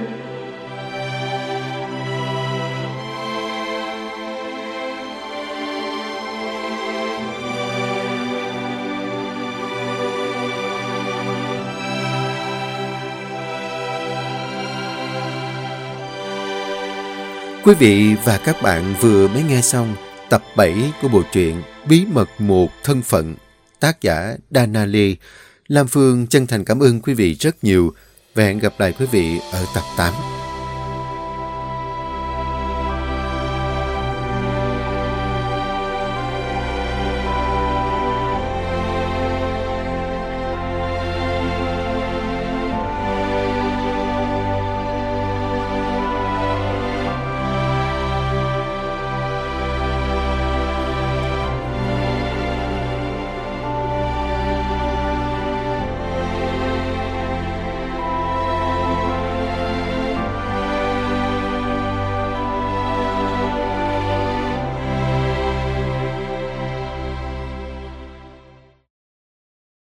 Quý vị và các bạn vừa mới nghe xong tập 7 của bộ truyện Bí mật một thân phận, tác giả Dana Lee. Lam Phương chân thành cảm ơn quý vị rất nhiều và hẹn gặp lại quý vị ở tập 8.